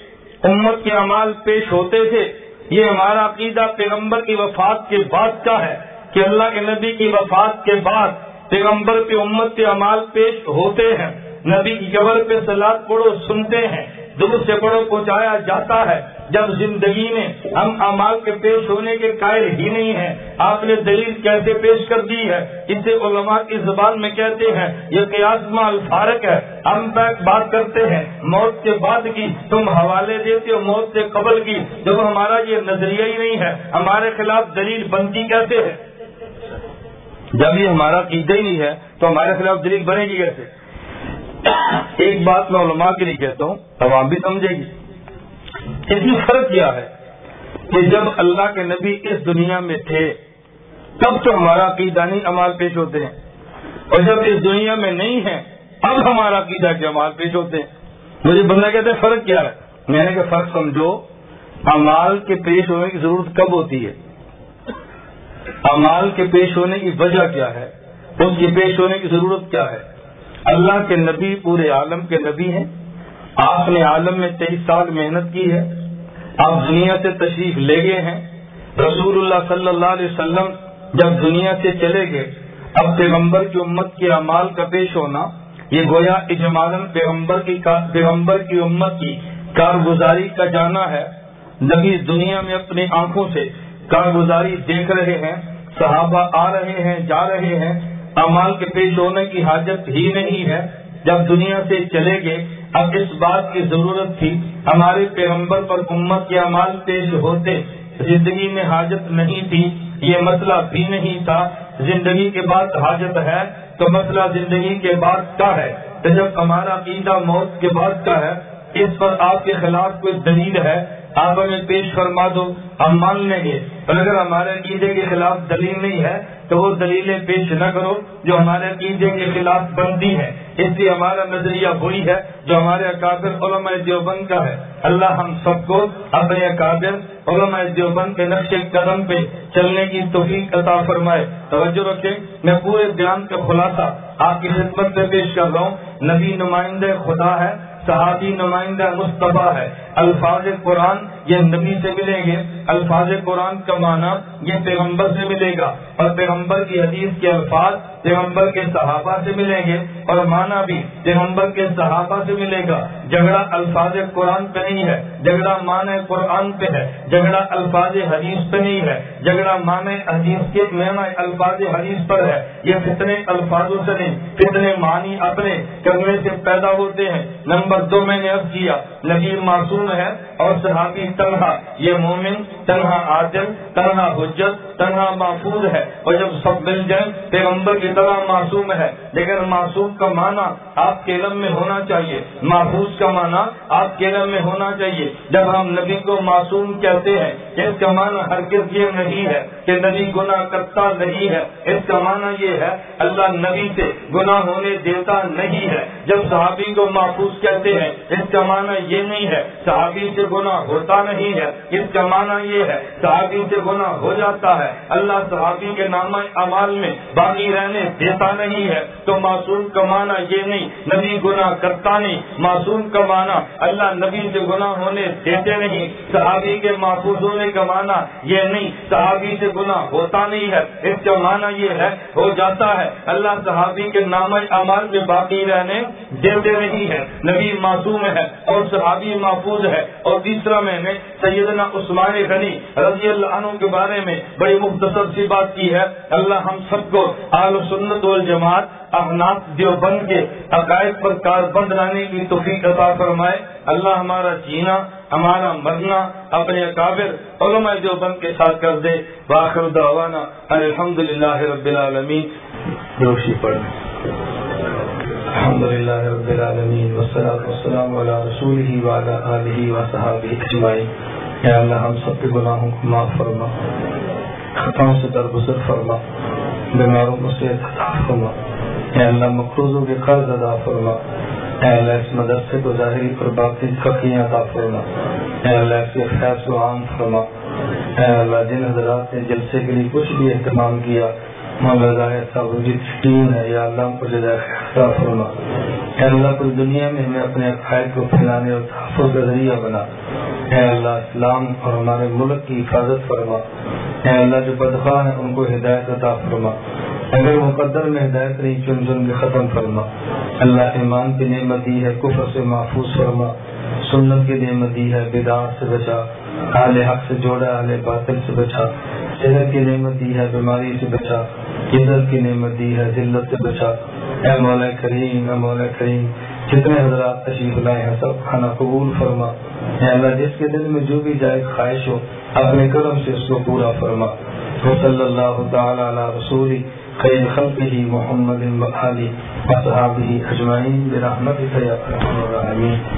امت کے اعمال پیش ہوتے تھے، یہ ہمارا عقیدہ پیغمبر کی وفات کے بعد کا ہے کہ اللہ کے نبی کی وفات کے بعد پیغمبر کے امت کے اعمال پیش ہوتے ہیں۔ نبی کی قبر پہ سلاد پڑھو، سنتے ہیں۔ درست سے پڑھو پہنچایا جاتا ہے۔ جب زندگی میں ہم امال کے پیش ہونے کے قائل ہی نہیں ہیں، آپ نے دلیل کیسے پیش کر دی ہے؟ اسے علماء کی زبان میں کہتے ہیں، یہ قیاس الفارق ہے۔ ہم بات کرتے ہیں، موت کے بعد کی تم حوالے دیتے ہو، موت سے قبل کی۔ جب ہمارا یہ نظریہ ہی نہیں ہے، ہمارے خلاف دلیل بنتی کیسے ہے؟ جب یہ ہمارا قیدہ ہی نہیں ہے، تو ہمارے خلاف دلیل بنے گی کیسے؟ ایک بات میں علماء کے لیے کہتا ہوں، عوام بھی سمجھے گی۔ اس میں فرق کیا ہے کہ جب اللہ کے نبی اس دنیا میں تھے، تب تو ہمارا عقیدانی امال پیش ہوتے ہیں۔ اور جب اس دنیا میں نہیں ہے اب ہمارا عقیدہ کے امال پیش ہوتے ہیں۔ مجھے بندہ کہتے ہیں فرق کیا ہے؟ میں نے کہ فرق سمجھو امال کے پیش ہونے کی ضرورت کب ہوتی ہے؟ امال کے پیش ہونے کی وجہ کیا ہے؟ اس کے پیش ہونے کی ضرورت کیا ہے؟ اللہ کے نبی پورے عالم کے نبی ہیں۔ آپ نے عالم میں تیئیس سال محنت کی ہے۔ آپ دنیا سے تشریف لے گئے ہیں۔ رسول اللہ صلی اللہ علیہ وسلم جب دنیا سے چلے گئے، اب پیغمبر کی امت کے اعمال کا پیش ہونا، یہ گویا اجمالن پیغمبر کی پیغمبر کی امت کی کارگزاری کا جانا ہے۔ نبی دنیا میں اپنی آنکھوں سے کارگزاری دیکھ رہے ہیں، صحابہ آ رہے ہیں، جا رہے ہیں۔ امال کے پیش ہونے کی حاجت ہی نہیں ہے۔ جب دنیا سے چلے گئے، اب اس بات کی ضرورت تھی۔ ہمارے پیغمبر پر امت کے امال پیش ہوتے، زندگی میں حاجت نہیں تھی۔ یہ مسئلہ بھی نہیں تھا۔ زندگی کے بعد حاجت ہے تو مسئلہ زندگی کے بعد کا ہے۔ تو جب ہمارا عیدہ موت کے بعد کا ہے، اس پر آپ کے خلاف کوئی دلیل ہے؟ آپ ہمیں پیش فرما دو، ہم مان لیں گے۔ اور اگر ہمارے عقیدے کے خلاف دلیل نہیں ہے، تو وہ دلیلیں پیش نہ کرو جو ہمارے عقیدے کے خلاف بنتی ہے اس لیے ہمارا نظریہ وہی ہے جو ہمارے اکابر علماء دیوبند کا ہے۔ اللہ ہم سب کو اپنے اکابر علماء دیوبند کے نقش قدم پہ چلنے کی توفیق عطا فرمائے۔ توجہ رکھے میں پورے بیان کا خلاصہ آپ کی خدمت میں پیش کر رہا ہوں۔ نبی نمائندہ خدا ہے، صحابی نمائندہ مصطفیٰ ہے۔ الفاظ قرآن یہ نبی سے ملیں گے، الفاظ قرآن کا معنی یہ پیغمبر سے ملے گا، اور پیغمبر کی حدیث کے الفاظ پیغمبر کے صحابہ سے ملیں گے، اور معنی بھی پیغمبر کے صحابہ سے ملے گا۔ جھگڑا الفاظ قرآن پہ نہیں ہے، جھگڑا معنی قرآن پہ ہے، جھگڑا الفاظ حدیث پہ نہیں ہے، جھگڑا معنی حدیث کے معنی الفاظ حدیث پر ہے۔ یہ کتنے الفاظوں سے نہیں کتنے معنی اپنے کرنے سے پیدا ہوتے ہیں۔ نمبر دو میں نے اب کیا، نبی معصوم ہے اور صحابی تنہا یہ مومن تنہا عادل تنہا حجت تنہا محفوظ ہے۔ اور جب سب مل جائیں، پیغمبر کی طرح معصوم ہے۔ لیکن معصوم کا معنی آپ کے علم میں ہونا چاہیے۔ محفوظ کا معنی آپ کے علم میں ہونا چاہیے۔ جب ہم نبی کو معصوم کہتے ہیں اس کا معنی ہر یہ نہیں ہے کہ نبی گناہ کرتا نہیں ہے۔ اس کا معنی یہ ہے، اللہ نبی سے گناہ ہونے دیتا نہیں ہے۔ جب صحابی کو محفوظ کہتے ہیں، اس کا معنی یہ نہیں ہے صحابی سے گناہ ہوتا نہیں ہے۔ اس کا معنی یہ ہے، صحابی سے گناہ ہو جاتا ہے۔ اللہ صحابی کے نام امال میں باقی رہنے دیتا نہیں ہے۔ تو معصوم کا معنی یہ نہیں، نبی گناہ کرتا نہیں۔ معصوم کا معنی اللہ نبی سے گناہ ہونے دیتے نہیں۔ صحابی کے محفوظ ہونے کا معنی یہ نہیں، صحابی سے گناہ ہوتا نہیں ہے۔ اس کا معنی یہ ہے، ہو جاتا ہے۔ اللہ صحابی کے نام امال میں باقی رہنے دیتے نہیں ہے۔ نبی معصوم ہے اور صحابی محفوظ ہے اور تیسرا میں نے سیدنا عثمان غنی رضی اللہ عنہ کے بارے میں بڑی مختصر سی بات کی ہے۔ اللہ ہم سب کو آل سنت والجماعت، احناف، دیوبند کے عقائد پر کار بند لانے کی توفیق عطا فرمائے۔ اللہ ہمارا جینا، ہمارا مرنا، اپنے اکابر علماء دیوبند کے ساتھ کر دے۔ باخر دعوانا الحمد للہ رب العالمین۔ روشی پڑھ۔ الحمد لله رب العالمين، والصلاة والسلام على رسوله وعلى آله وصحابه اجمعين یا اللہ ہم سب کے گناہوں کو معاف فرما، خطاؤں سے درگزر فرما، بیماروں کو صحت عطا فرما۔ یا اللہ، مقروضوں کے قرض ادا فرما۔ اے اللہ، اس مدرسے کو ظاہری پر باقی فقیاں عطا فرما۔ اے اللہ، اس کے خیال و عام فرما۔ اے اللہ، جن حضرات نے جلسے کے لیے کچھ بھی اہتمام کیا صاحب جی ٹیم ہے، یا اللہ کو فرما۔ اے اللہ، پوری دنیا میں ہمیں اپنے عقائد کو پھیلانے اور تحفظ کا ذریعہ بنا۔ اے اللہ، اسلام اور ہمارے ملک کی حفاظت فرما۔ اے اللہ، جو بدخواہ ہیں، ان کو ہدایت عطا فرما۔ اگر مقدر میں ہدایت نہیں، چن چن کے ختم فرما۔ اللہ، ایمان کی نعمت دی ہے، کفر سے محفوظ فرما۔ سنت کی نعمت دی ہے بدعات سے بچا۔ اہل حق سے جوڑا، اہل باطل سے بچا۔ صحت کی نعمت دی ہے، بیماری سے بچا عزت کی نعمت دی ہے، ذلت سے بچا۔ اے مولا کریم، اے مولا کریم، جتنے حضرات تشریف لائے ہیں، سب کھانا قبول فرما۔ اے اللہ، جس کے دل میں جو بھی جائز خواہش ہو، اپنے کرم سے اس کو پورا فرما۔ صلی اللہ تعالی علی رسولی خیر خلقه محمد و آله اجمعین برحمتك یا ارحم الراحمین۔